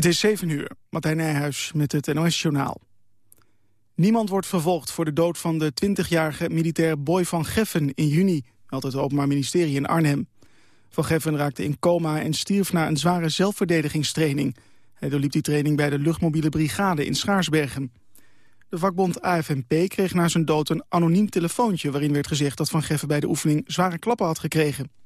Het is 7 uur. Martijn Nijhuis met het NOS-journaal. Niemand wordt vervolgd voor de dood van de 20-jarige militair Boy van Geffen in juni, meldt het Openbaar Ministerie in Arnhem. Van Geffen raakte in coma en stierf na een zware zelfverdedigingstraining. Hij doorliep die training bij de luchtmobiele brigade in Schaarsbergen. De vakbond AFNP kreeg na zijn dood een anoniem telefoontje... waarin werd gezegd dat Van Geffen bij de oefening zware klappen had gekregen.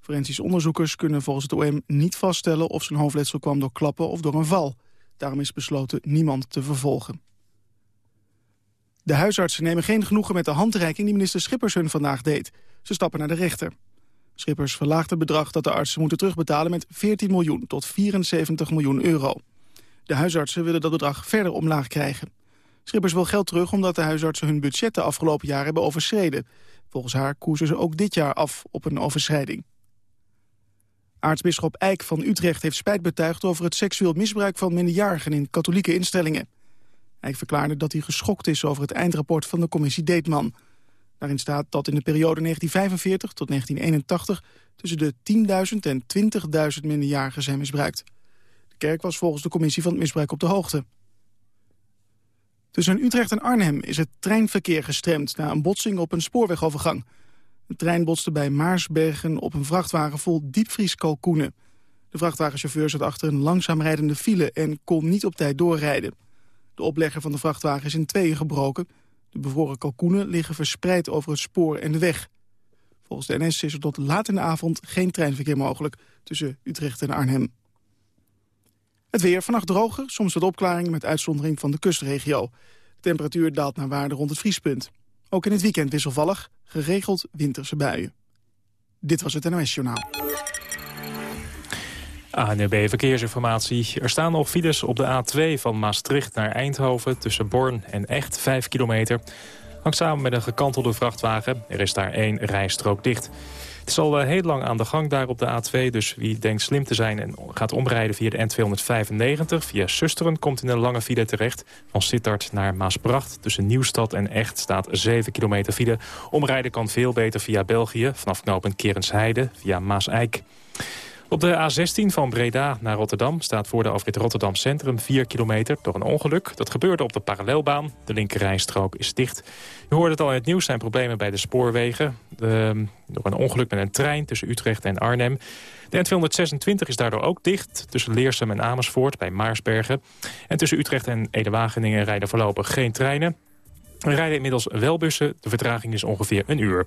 Forensisch onderzoekers kunnen volgens het OM niet vaststellen... of zijn hoofdletsel kwam door klappen of door een val. Daarom is besloten niemand te vervolgen. De huisartsen nemen geen genoegen met de handreiking... die minister Schippers hun vandaag deed. Ze stappen naar de rechter. Schippers verlaagt het bedrag dat de artsen moeten terugbetalen... met 14 miljoen tot 74 miljoen euro. De huisartsen willen dat bedrag verder omlaag krijgen. Schippers wil geld terug omdat de huisartsen hun budget de afgelopen jaren hebben overschreden. Volgens haar koersen ze ook dit jaar af op een overschrijding. Aartsbisschop Eijk van Utrecht heeft spijt betuigd over het seksueel misbruik van minderjarigen in katholieke instellingen. Eijk verklaarde dat hij geschokt is over het eindrapport van de commissie Deetman. Daarin staat dat in de periode 1945 tot 1981 tussen de 10.000 en 20.000 minderjarigen zijn misbruikt. De kerk was volgens de commissie van het misbruik op de hoogte. Tussen Utrecht en Arnhem is het treinverkeer gestremd... na een botsing op een spoorwegovergang. De trein botste bij Maarsbergen op een vrachtwagen vol diepvrieskalkoenen. De vrachtwagenchauffeur zat achter een langzaam rijdende file... en kon niet op tijd doorrijden. De oplegger van de vrachtwagen is in tweeën gebroken. De bevroren kalkoenen liggen verspreid over het spoor en de weg. Volgens de NS is er tot laat in de avond geen treinverkeer mogelijk... tussen Utrecht en Arnhem. Het weer vannacht droger, soms wat opklaringen met uitzondering van de kustregio. De temperatuur daalt naar waarde rond het vriespunt. Ook in het weekend wisselvallig, geregeld winterse buien. Dit was het NOS Journaal. ANB Verkeersinformatie. Er staan nog files op de A2 van Maastricht naar Eindhoven... tussen Born en Echt, 5 kilometer. Hangt samen met een gekantelde vrachtwagen. Er is daar één rijstrook dicht. Het is al eh, heel lang aan de gang daar op de A2. Dus wie denkt slim te zijn en gaat omrijden via de N295... via Susteren komt in een lange file terecht. Van Sittard naar Maasbracht. Tussen Nieuwstad en Echt staat 7 kilometer file. Omrijden kan veel beter via België. Vanaf knooppunt Kerensheide via Maaseik. Op de A16 van Breda naar Rotterdam staat voor de afrit Rotterdam Centrum 4 kilometer door een ongeluk. Dat gebeurde op de parallelbaan. De linkerrijstrook is dicht. U hoorde het al in het nieuws, zijn problemen bij de spoorwegen. De, door een ongeluk met een trein tussen Utrecht en Arnhem. De N226 is daardoor ook dicht tussen Leersum en Amersfoort bij Maarsbergen. En tussen Utrecht en Ede-Wageningen rijden voorlopig geen treinen. Er rijden inmiddels wel bussen. De vertraging is ongeveer een uur.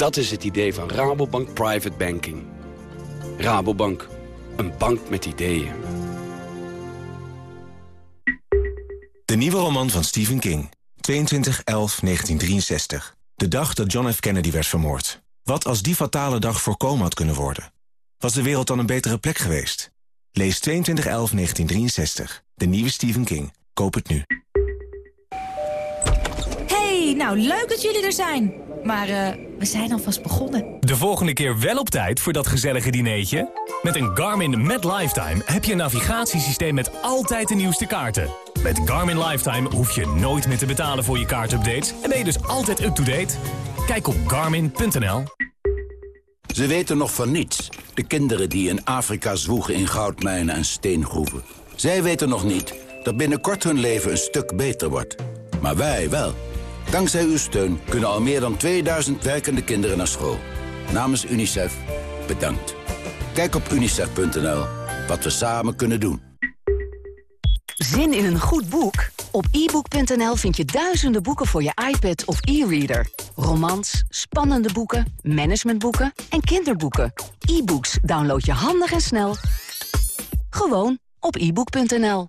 Dat is het idee van Rabobank Private Banking. Rabobank, een bank met ideeën. De nieuwe roman van Stephen King. 22-11-1963. De dag dat John F. Kennedy werd vermoord. Wat als die fatale dag voorkomen had kunnen worden? Was de wereld dan een betere plek geweest? Lees 22-11-1963. De nieuwe Stephen King. Koop het nu. Hey, nou leuk dat jullie er zijn. Maar uh, we zijn alvast begonnen. De volgende keer wel op tijd voor dat gezellige dineetje? Met een Garmin Met Lifetime heb je een navigatiesysteem met altijd de nieuwste kaarten. Met Garmin Lifetime hoef je nooit meer te betalen voor je kaartupdates... en ben je dus altijd up-to-date. Kijk op garmin.nl. Ze weten nog van niets. De kinderen die in Afrika zwoegen in goudmijnen en steengroeven. Zij weten nog niet dat binnenkort hun leven een stuk beter wordt. Maar wij wel. Dankzij uw steun kunnen al meer dan 2000 werkende kinderen naar school. Namens UNICEF, bedankt. Kijk op unicef.nl wat we samen kunnen doen. Zin in een goed boek? Op ebook.nl vind je duizenden boeken voor je iPad of e-reader. Romans, spannende boeken, managementboeken en kinderboeken. E-books download je handig en snel. Gewoon op ebook.nl.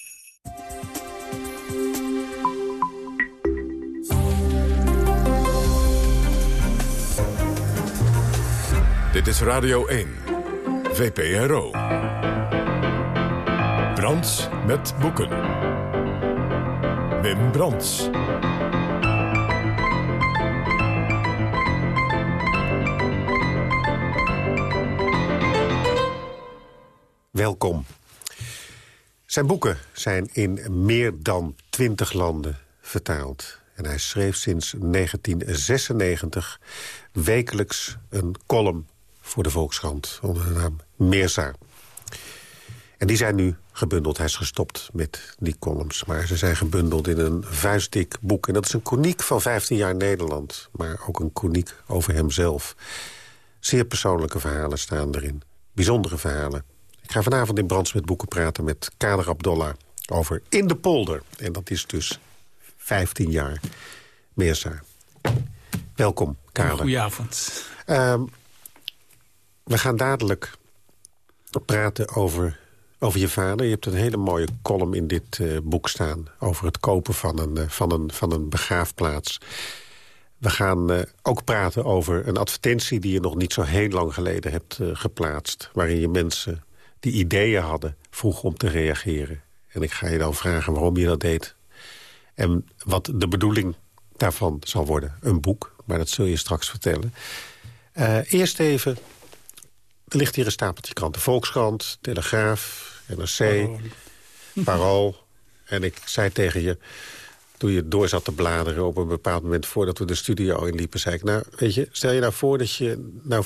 Dit is Radio 1, VPRO. Brands met boeken. Wim Brands. Welkom. Zijn boeken zijn in meer dan twintig landen vertaald. En hij schreef sinds 1996 wekelijks een column voor de Volkskrant... onder de naam Meerza. En die zijn nu gebundeld. Hij is gestopt met die columns. Maar ze zijn gebundeld in een vuistdik boek. En dat is een koniek van 15 jaar Nederland. Maar ook een koniek over hemzelf. Zeer persoonlijke verhalen staan erin. Bijzondere verhalen. Ik ga vanavond in Brands met Boeken praten met Kader Abdollah... over In de Polder. En dat is dus 15 jaar Meerza. Welkom, Kader. Goedenavond. Um, we gaan dadelijk praten over, over je vader. Je hebt een hele mooie column in dit uh, boek staan... over het kopen van een, uh, van een, van een begraafplaats. We gaan uh, ook praten over een advertentie... die je nog niet zo heel lang geleden hebt geplaatst... waarin je mensen die ideeën hadden vroeg om te reageren. En ik ga je dan vragen waarom je dat deed. En wat de bedoeling daarvan zal worden. Een boek, maar dat zul je straks vertellen. eerst even er ligt hier een stapeltje kranten. Volkskrant, Telegraaf, NRC, Parool. Parool. En ik zei tegen je, toen je door zat te bladeren op een bepaald moment... voordat we de studio inliepen, zei ik... nou, weet je, stel je nou voor dat je nou,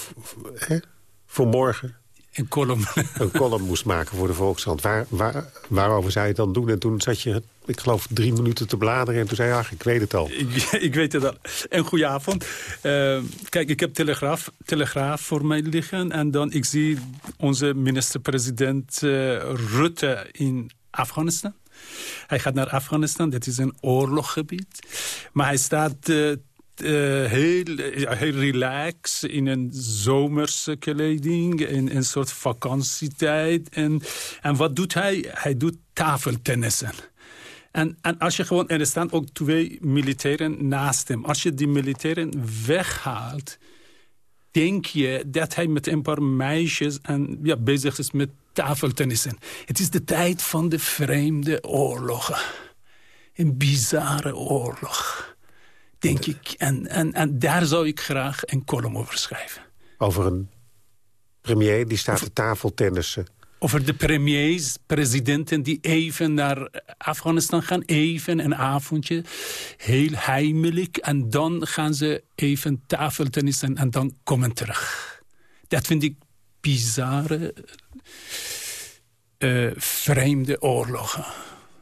hè, voor morgen een column. Een column moest maken voor de Volkskrant. Waar, waar, waarover zou je het dan doen? En toen zat je, ik geloof, drie minuten te bladeren. En toen zei je, ach, ik weet het al. Ik, ik weet het al. En goedenavond. Uh, kijk, ik heb Telegraaf, Telegraaf voor mij liggen. En dan ik zie onze minister-president uh, Rutte in Afghanistan. Hij gaat naar Afghanistan. Dat is een oorloggebied. Maar hij staat... Uh, uh, heel, heel relaxed in een zomerse kleding, in een soort vakantietijd. En, en wat doet hij? Hij doet tafeltennissen. En, en als je gewoon, er staan ook twee militairen naast hem. Als je die militairen weghaalt, denk je dat hij met een paar meisjes en, ja, bezig is met tafeltennissen. Het is de tijd van de vreemde oorlogen. Een bizarre oorlog denk ik. En, en, en daar zou ik graag een column over schrijven. Over een premier die staat te tafeltennissen. Over de premiers, presidenten die even naar Afghanistan gaan. Even een avondje. Heel heimelijk. En dan gaan ze even tafeltennissen en dan komen terug. Dat vind ik bizarre, uh, vreemde oorlogen.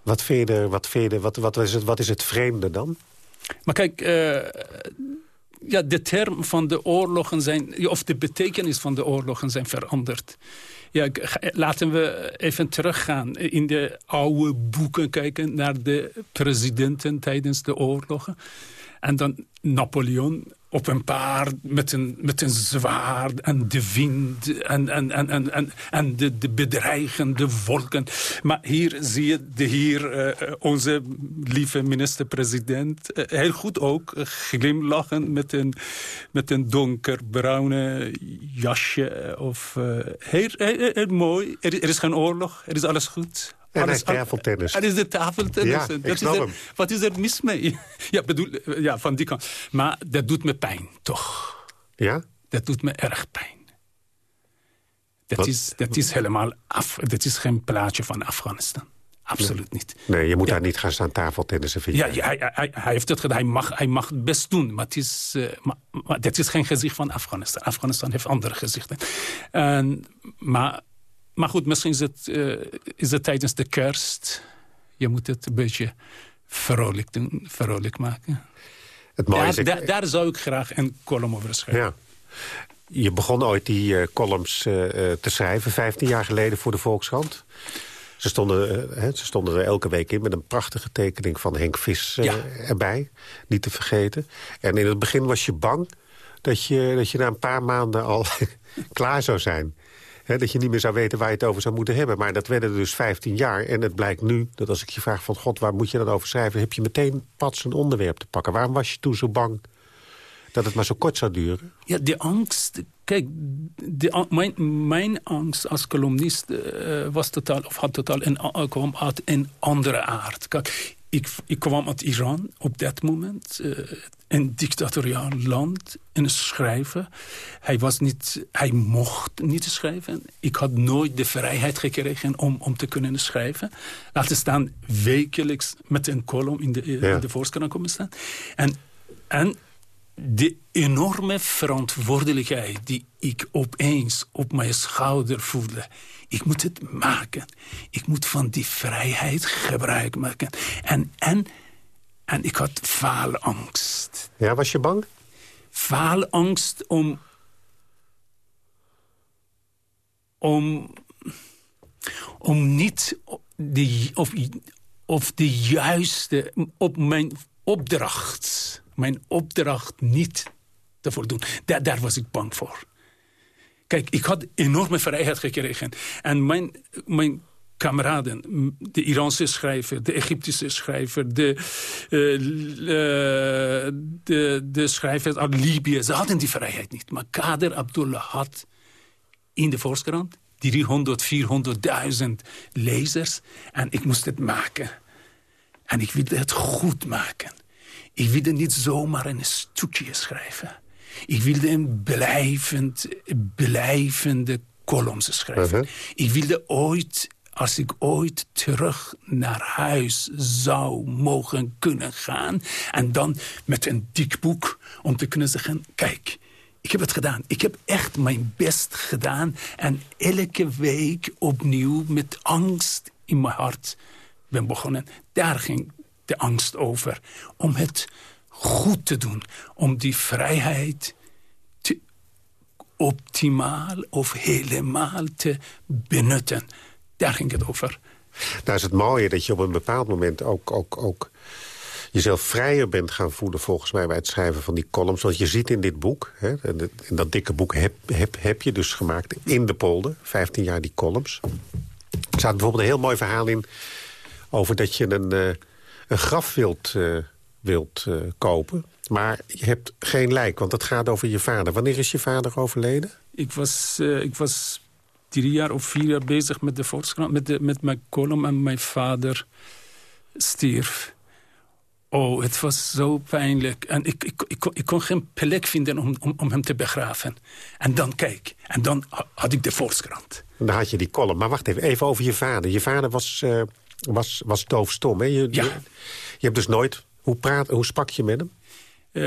Wat vind je er, wat, vind je er, wat, wat, is het, wat is het vreemde dan? Maar kijk, uh, ja, de term van de oorlogen zijn... of de betekenis van de oorlogen zijn veranderd. Ja, laten we even teruggaan. In de oude boeken kijken naar de presidenten tijdens de oorlogen. En dan Napoleon op een paard met een, met een zwaard en de wind en, en, en, en, en, de, de bedreigende wolken. Maar hier zie je de hier, uh, onze lieve minister-president uh, heel goed ook glimlachen met een, met een donkerbruine jasje. Of, uh, heel, heel, mooi. Er is geen oorlog, er is alles goed. En hij is tafeltennis. Er is de tafeltennis. Ja, dat is er, wat is er mis mee? Ja, bedoel, ja, van die kant. Maar dat doet me pijn, toch? Ja? Dat doet me erg pijn. Dat, is, dat is helemaal af. Dat is geen plaatje van Afghanistan. Absoluut niet. Nee, je moet daar niet gaan staan tafeltennissen, vind ja, ja hij, hij, hij, heeft het gedaan. Hij mag, hij mag het best doen. Maar, het is, uh, maar, maar dat is geen gezicht van Afghanistan. Afghanistan heeft andere gezichten. En, maar maar goed, misschien is het, uh, is het tijdens de kerst. Je moet het een beetje vrolijk doen, vrolijk maken. Het mooie daar, is, ik- daar, daar zou ik graag een column over schrijven. Ja. Je begon ooit die eh, columns eh, eh, te schrijven, 15 jaar geleden voor de Volkskrant. Ze stonden, eh, hè, ze stonden er elke week in met een prachtige tekening van Henk Vis eh, Ja. erbij. Niet te vergeten. En in het begin was je bang dat je, dat je na een paar maanden al klaar zou zijn. Dat je niet meer zou weten waar je het over zou moeten hebben. Maar dat werden er dus 15 jaar. En het blijkt nu dat als ik je vraag van... God, waar moet je dan over schrijven? Heb je meteen pas een onderwerp te pakken. Waarom was je toen zo bang dat het maar zo kort zou duren? Ja, de angst. Kijk, de, mijn, mijn angst als columnist eh, was totaal, of had totaal een, kwam uit een andere aard. Kijk, ik, ik kwam uit Iran op dat moment, eh, een dictatoriaal land, en schrijven. Hij, was niet, hij mocht niet schrijven. Ik had nooit de vrijheid gekregen om, om te kunnen schrijven. Laten staan wekelijks met een column in de, eh, Ja. in de komen staan. En, en de enorme verantwoordelijkheid die ik opeens op mijn schouder voelde. Ik moet het maken. Ik moet van die vrijheid gebruik maken. En, en, en ik had faalangst. Ja, was je bang? Faalangst om... Om, om niet de, of, of de juiste... op mijn opdracht... mijn opdracht niet te voldoen. Daar, daar was ik bang voor. Kijk, ik had enorme vrijheid gekregen. En mijn, mijn kameraden, de Iraanse schrijver, de Egyptische schrijver... de, eh, eh, de, de schrijvers uit Libië, ze hadden die vrijheid niet. Maar Kader Abdullah had in de Volkskrant 300, 400.000 lezers. En ik moest het maken. En ik wilde het goed maken. Ik wilde niet zomaar een stukje schrijven. Ik wilde een blijvend, blijvende columns schrijven. Ik wilde ooit, als ik ooit terug naar huis zou mogen kunnen gaan... en dan met een dik boek om te kunnen zeggen... kijk, ik heb het gedaan. Ik heb echt mijn best gedaan. En elke week opnieuw met angst in mijn hart ben begonnen. Daar ging de angst over. Om het goed te doen. Om die vrijheid optimaal of helemaal te benutten. Daar ging het over. Nou is het mooie dat je op een bepaald moment ook, ook, ook jezelf vrijer bent gaan voelen... volgens mij bij het schrijven van die columns. Want je ziet in dit boek, hè, en dat dikke boek heb, heb, heb je dus gemaakt... in de polder, 15 jaar die columns. Er staat bijvoorbeeld een heel mooi verhaal in... over dat je een, eh, een graf wilt, eh, wilt eh, kopen... maar je hebt geen lijk, want het gaat over je vader. Wanneer is je vader overleden? Ik was, eh, ik was drie jaar of vier jaar bezig met de Volkskrant, met, de, met mijn column en mijn vader stierf. Oh, het was zo pijnlijk. En ik, ik, ik, kon, ik kon geen plek vinden om, om, om hem te begraven. En dan, kijk, en dan ha- had ik de Volkskrant. En dan had je die column. Maar wacht even, even over je vader. Je vader was, eh, was, was doofstom, hè? Je, je, je hebt dus nooit... Hoe, praat, hoe sprak je met hem? Eh,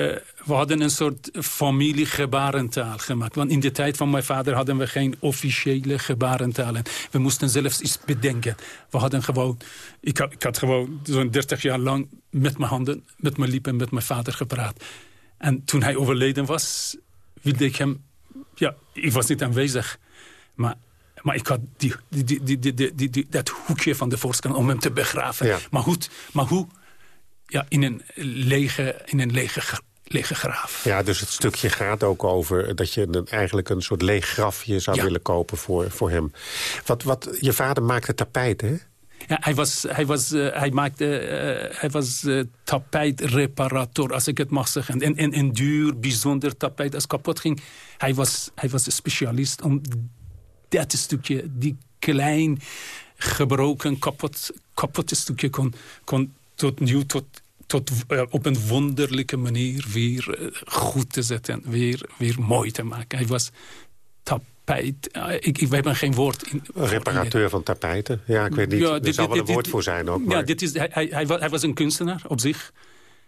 we hadden een soort familiegebarentaal gemaakt. Want in de tijd van mijn vader hadden we geen officiële gebarentalen. We moesten zelfs iets bedenken. We hadden gewoon... Ik had, ik had gewoon zo'n 30 jaar lang met mijn handen, met mijn lippen, met mijn vader gepraat. En toen hij overleden was, wilde ik hem... Ja, ik was niet aanwezig. Maar, maar ik had die, die, die, die, die, die, die- die- dat hoekje van de Volkskrant om hem te begraven. Ja. Maar, goed, maar hoe? Ja, in een lege, in een lege, lege graaf. Ja, dus het stukje gaat ook over dat je een, eigenlijk een soort leeg grafje zou Ja. willen kopen voor, voor hem. Wat, wat, je vader maakte tapijten, hè? Ja, hij, was, hij, was, eh, hij, maakte, eh, hij was eh, tapijtreparator, als ik het mag zeggen. En, en een duur, bijzonder tapijt als kapot ging. Hij was, hij was een specialist om dat stukje, die klein, gebroken, kapot, kapotte stukje kon, kon tot nieuw, tot, tot, eh, op een wonderlijke manier weer eh, goed te zetten. Weer, weer mooi te maken. Hij was tapijt. eh, ik, ik, we hebben geen woord in. Reparateur van tapijten. Ja, ik weet niet, Ja, er dit- zal wel een dit- woord voor zijn ook. Ja, dit is, hij, hij, hij, wa- hij was een kunstenaar op zich.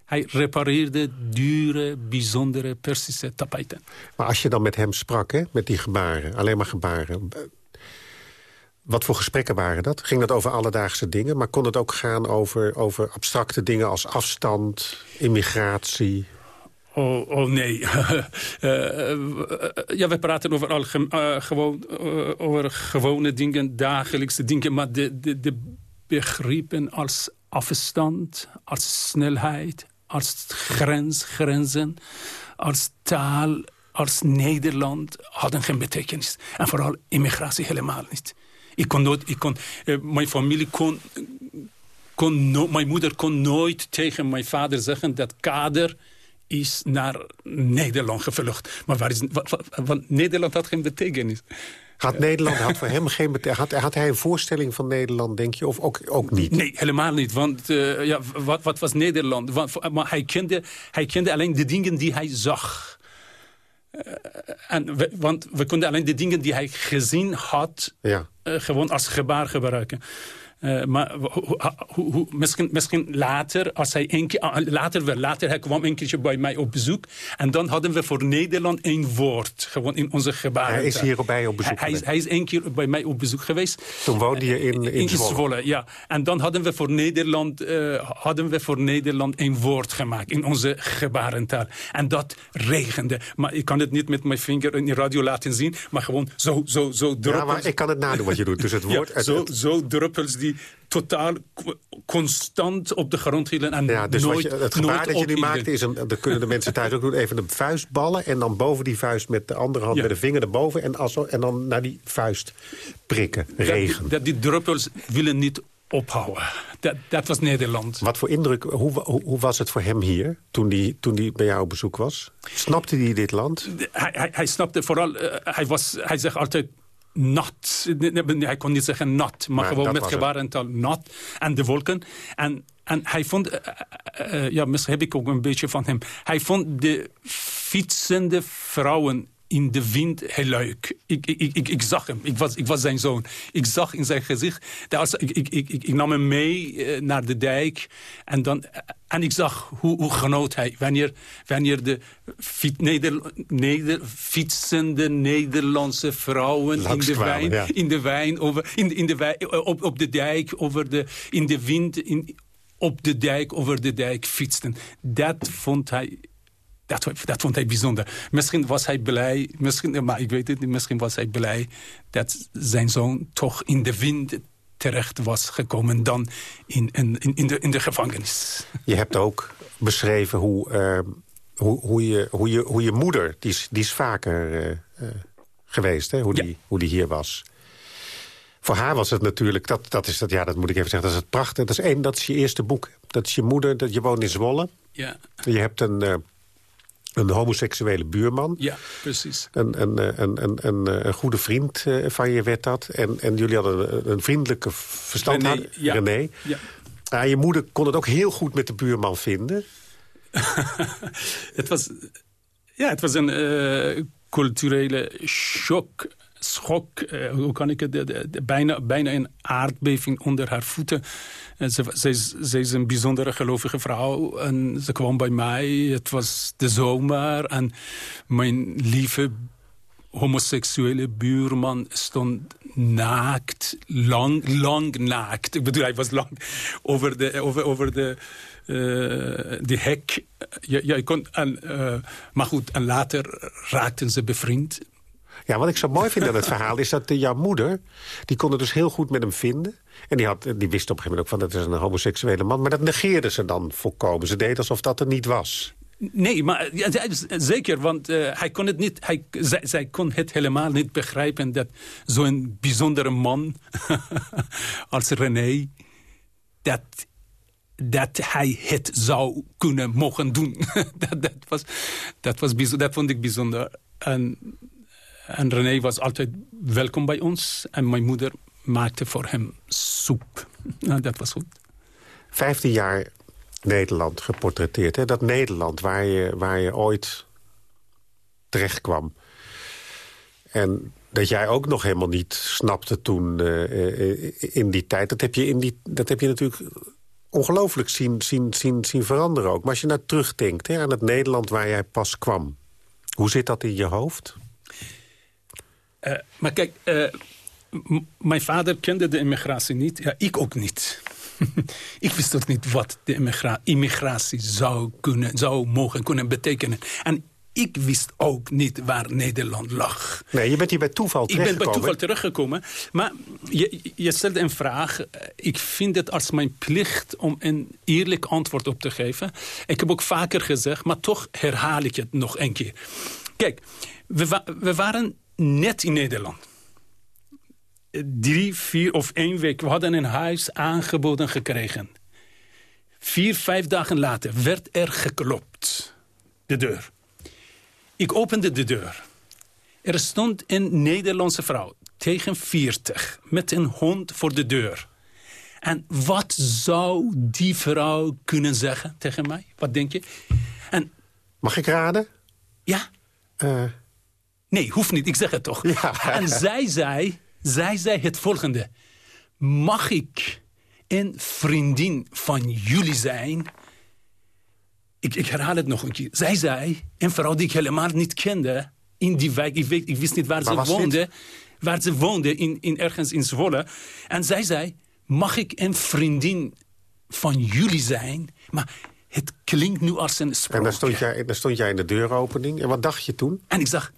Hij repareerde dure, bijzondere Persische tapijten. maar als je dan met hem sprak, hè, met die gebaren, alleen maar gebaren... eh, Wat voor gesprekken waren dat? Ging dat over alledaagse dingen? Maar kon het ook gaan over, over abstracte dingen als afstand, immigratie? Oh, oh nee. Eh, eh, ja, we praten over, uh, gewoon, over gewone dingen, dagelijkse dingen. Maar de, de, de begrippen als afstand, als snelheid, als grens, grenzen, als taal, als Nederland hadden geen betekenis. En vooral immigratie helemaal niet. Ik kon nooit, ik kon, uh, mijn familie kon, kon no, mijn moeder kon nooit tegen mijn vader zeggen dat kader is naar Nederland gevlucht. Maar waar is, want Nederland had geen betekenis. Had Nederland had voor hem geen had, had hij een voorstelling van Nederland, denk je, of ook, ook niet? Nee, helemaal niet. Want uh, ja, wat, wat was Nederland? Want, maar hij kende, hij kende alleen de dingen die hij zag. Uh, en we, want we konden alleen de dingen die hij gezien had... Ja. Uh, gewoon als gebaar gebruiken. Uh, maar misschien, misschien, later, als hij een keer, later, wel, later, hij kwam een keertje bij mij op bezoek. En dan hadden we voor Nederland één woord. Gewoon in onze gebaren. Hij is hier bij op bezoek hij, hij, is, hij is één keer bij mij op bezoek geweest. Toen woonde je in, in, in Zwolle. Zwolle. ja. En dan hadden we voor Nederland, uh, hadden we voor Nederland één woord gemaakt. In onze gebarentaal. En dat regende. Maar ik kan het niet met mijn vinger in de radio laten zien. Maar gewoon zo, zo, zo druppels. Ja, maar ik kan het nadoen wat je doet. Dus het woord... ja, zo, zo druppels die totaal constant op de grond hielden en ja, dus nooit je, Het gebaar dat je nu maakt is, een, dat kunnen de mensen thuis ook doen... even een vuist ballen en dan boven die vuist met de andere hand... Ja. met de vinger erboven en, en dan naar die vuist prikken, regen. Dat, dat die druppels willen niet ophouden. Dat, dat was Nederland. Wat voor indruk, hoe, hoe, hoe was het voor hem hier toen hij toen die bij jou op bezoek was? Snapte hij dit land? Hij, hij, hij snapte vooral, uh, hij, was, hij zegt altijd nat. Hij kon niet zeggen nat, maar, Maar gewoon met gebarentaal nat. En de wolken. En, en hij vond, uh, uh, ja, misschien heb ik ook een beetje van hem. Hij vond de fietsende vrouwen in de wind heel leuk. Ik, ik, ik, ik zag hem, ik was, ik was zijn zoon. Ik zag in zijn gezicht, dat als, ik, ik, ik, ik nam hem mee uh, naar de dijk. En, dan, en ik zag hoe, hoe genoot hij. Wanneer, wanneer de fiet, neder, neder, fietsende Nederlandse vrouwen in de, kwamen, wijn, ja. in de wijn, over, in, in de wijn, op, op de dijk, over de, in de wind, in, op de dijk, over de dijk fietsten. Dat vond hij dat, dat, vond hij bijzonder. Misschien was hij blij, misschien, maar ik weet het niet, misschien was hij blij dat zijn zoon toch in de wind terecht was gekomen dan in, in, in, de, in de gevangenis. Je hebt ook beschreven hoe, uh, hoe, hoe, je, hoe, je, hoe je moeder, die is, die is vaker uh, uh, geweest, hè? Hoe, die, ja. hoe die hier was. Voor haar was het natuurlijk, dat, dat, is dat, ja, dat moet ik even zeggen, dat is het prachtig. Dat is, één, dat is je eerste boek. Dat is je moeder, dat, je woont in Zwolle. Ja. Je hebt een een homoseksuele buurman. Ja, precies. Een, een, een, een, een, een goede vriend van je werd dat. En, en jullie hadden een vriendelijke verstand. René, ja. René. Ja. Ah, je moeder kon het ook heel goed met de buurman vinden. het, was, ja, het was een uh, culturele shock schok, uh, hoe kan ik het, bijna, bijna een aardbeving onder haar voeten. En ze, ze, is, ze is een bijzondere gelovige vrouw en ze kwam bij mij. Het was de zomer en mijn lieve homoseksuele buurman stond naakt, lang, lang naakt. Ik bedoel, hij was lang over de, over, over de, uh, de hek. Ja, ja, kon, en, uh, maar goed, en later raakten ze bevriend. Ja, wat ik zo mooi vind aan het verhaal is dat de, jouw moeder... die kon het dus heel goed met hem vinden. En die, had, die wist op een gegeven moment ook van dat is een homoseksuele man. Maar dat negeerde ze dan volkomen. Ze deed alsof dat er niet was. Nee, maar ja, zeker, want uh, hij kon het niet, hij, zij, zij, kon het helemaal niet begrijpen... dat zo'n bijzondere man als René... dat dat hij het zou kunnen mogen doen. dat, dat, was, dat, was dat vond ik bijzonder. En, en René was altijd welkom bij ons. En mijn moeder maakte voor hem soep. Nou, dat was goed. Vijftien jaar Nederland geportretteerd. Hè? Dat Nederland waar je, waar je ooit terecht kwam. En dat jij ook nog helemaal niet snapte toen uh, in die tijd. Dat heb je, in die, dat heb je natuurlijk ongelooflijk zien, zien, zien, zien veranderen ook. Maar als je nou terugdenkt hè, aan het Nederland waar jij pas kwam. Hoe zit dat in je hoofd? Uh, maar kijk, uh, mijn vader kende de immigratie niet. Ja, ik ook niet. ik wist ook niet wat de immigra immigratie zou, kunnen, zou mogen kunnen betekenen. En ik wist ook niet waar Nederland lag. Nee, je bent hier bij toeval terechtgekomen. Ik ben bij toeval teruggekomen. Maar je, je stelt een vraag. Ik vind het als mijn plicht om een eerlijk antwoord op te geven. Ik heb ook vaker gezegd, maar toch herhaal ik het nog een keer. Kijk, we, we waren net in Nederland drie, vier of één week... we hadden een huis aangeboden gekregen. Vier, vijf dagen later werd er geklopt. De deur. Ik opende de deur. Er stond een Nederlandse vrouw, tegen 40, met een hond voor de deur. En wat zou die vrouw kunnen zeggen tegen mij? Wat denk je? En, Mag ik raden? Ja. Uh... Nee, hoeft niet. Ik zeg het toch. Ja. En zij zei, zij zei het volgende. Mag ik een vriendin van jullie zijn? Ik, ik herhaal het nog een keer. Zij zei, een vrouw die ik helemaal niet kende... in die wijk, ik, weet, ik wist niet waar, ze woonde... waar ze woonde, in, in, ergens in Zwolle. En zij zei, mag ik een vriendin van jullie zijn? Maar het klinkt nu als een sprookje. En dan stond, jij, dan stond jij in de deuropening. En wat dacht je toen? En ik zag,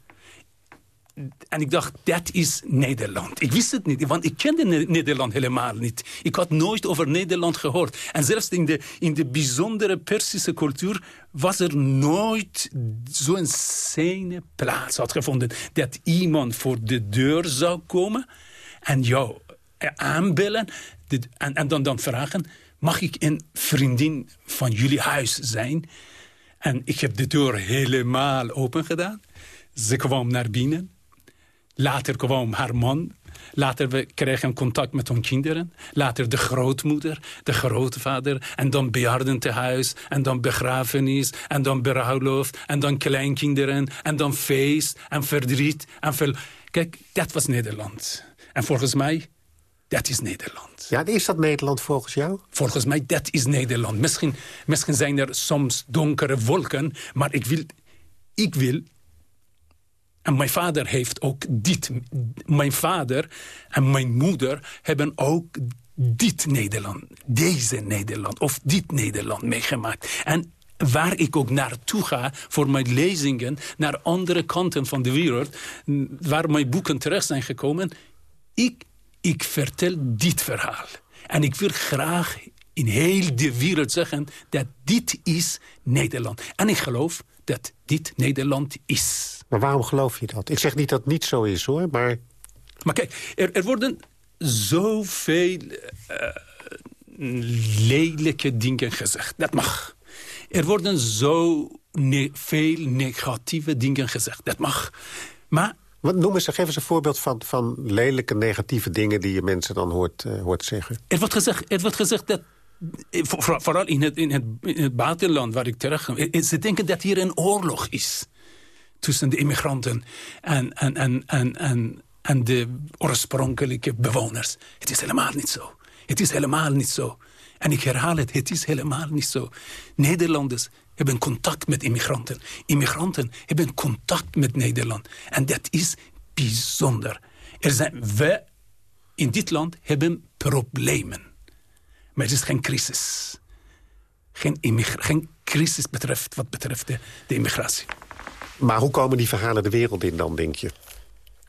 en ik dacht, dat is Nederland. Ik wist het niet, want ik kende Nederland helemaal niet. Ik had nooit over Nederland gehoord. En zelfs in de, in de bijzondere Persische cultuur... was er nooit zo'n scène plaats had gevonden... dat iemand voor de deur zou komen en jou aanbellen... en, en dan, dan vragen, mag ik een vriendin van jullie huis zijn? En ik heb de deur helemaal open gedaan. Ze kwam naar binnen. Later kwam haar man. Later we kregen contact met hun kinderen. Later de grootmoeder, de grootvader. En dan bejaardentehuis. En dan begrafenis. En dan bruiloft. En dan kleinkinderen. En dan feest. En verdriet. En veel... Kijk, dat was Nederland. En volgens mij, dat is Nederland. Ja, is dat Nederland volgens jou? Volgens mij, dat is Nederland. Misschien, misschien zijn er soms donkere wolken. Maar ik wil, ik wil en mijn vader heeft ook dit. Mijn vader en mijn moeder hebben ook dit Nederland, deze Nederland of dit Nederland meegemaakt. En waar ik ook naartoe ga voor mijn lezingen... naar andere kanten van de wereld... waar mijn boeken terecht zijn gekomen... ik, ik vertel dit verhaal. En ik wil graag in heel de wereld zeggen dat dit is Nederland. En ik geloof dat dit Nederland is. Maar waarom geloof je dat? Ik zeg niet dat het niet zo is, hoor, maar... Maar kijk, er, er worden zoveel uh, lelijke dingen gezegd. Dat mag. Er worden zo veel negatieve dingen gezegd. Dat mag. Maar... Wat, noem eens, geef eens een voorbeeld van, van lelijke, negatieve dingen... die je mensen dan hoort, uh, hoort zeggen. Er wordt gezegd, er wordt gezegd dat vooral in het, in, het, in het buitenland waar ik terecht kom... ze denken dat hier een oorlog is tussen de immigranten en, en, en, en, en, en de oorspronkelijke bewoners. Het is helemaal niet zo. Het is helemaal niet zo. En ik herhaal het, het is helemaal niet zo. Nederlanders hebben contact met immigranten. Immigranten hebben contact met Nederland. En dat is bijzonder. Er zijn, we in dit land hebben problemen. Maar het is geen crisis. Geen, geen crisis betreft, wat betreft de, de immigratie. Maar hoe komen die verhalen de wereld in dan, denk je?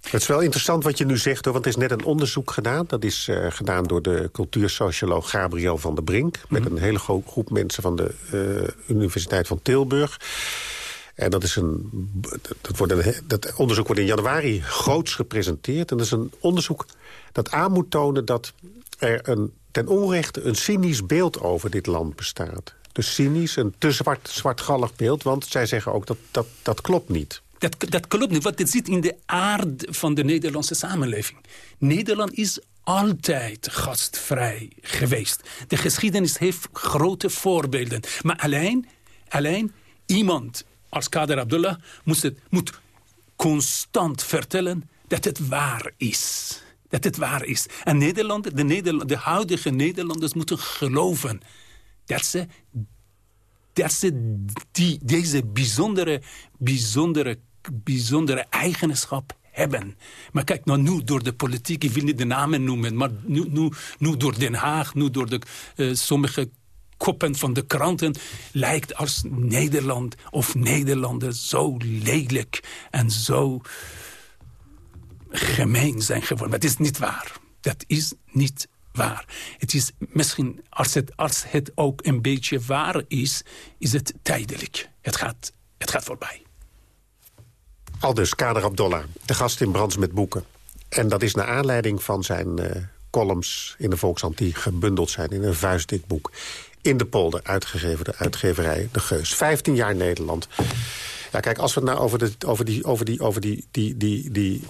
Het is wel interessant wat je nu zegt, hoor, want er is net een onderzoek gedaan. Dat is uh, gedaan door de cultuursocioloog Gabriel van der Brink... met mhm. een hele groep mensen van de uh, Universiteit van Tilburg. En dat, is een, dat, wordt een, dat onderzoek wordt in januari groots gepresenteerd. En dat is een onderzoek dat aan moet tonen dat er een, ten onrechte... een cynisch beeld over dit land bestaat dus cynisch, een te zwart, zwartgallig beeld. Want zij zeggen ook dat dat, dat klopt niet. Dat, dat klopt niet, want dit zit in de aard van de Nederlandse samenleving. Nederland is altijd gastvrij geweest. De geschiedenis heeft grote voorbeelden. Maar alleen, alleen iemand als Kader Abdullah moet, het, moet constant vertellen dat het waar is. Dat het waar is. En Nederland, de, de huidige Nederlanders moeten geloven dat ze, dat ze die, deze bijzondere, bijzondere, bijzondere eigenschap hebben. Maar kijk, nou nu door de politiek, ik wil niet de namen noemen... maar nu, nu, nu door Den Haag, nu door de, uh, sommige koppen van de kranten... lijkt als Nederland of Nederlanders zo lelijk en zo gemeen zijn geworden. Maar het is niet waar. Dat is niet waar. Het is misschien, als het, als het ook een beetje waar is, is het tijdelijk. Het gaat, het gaat voorbij. Aldus Kader Abdollah, de gast in Brands met Boeken. En dat is naar aanleiding van zijn uh, columns in de Volkshand... die gebundeld zijn in een vuistdik boek. In de polder, uitgegeven de uitgeverij De Geus. 15 jaar Nederland. Ja, kijk, als we het nou over, de, over, die, over, die, over die, die, die, die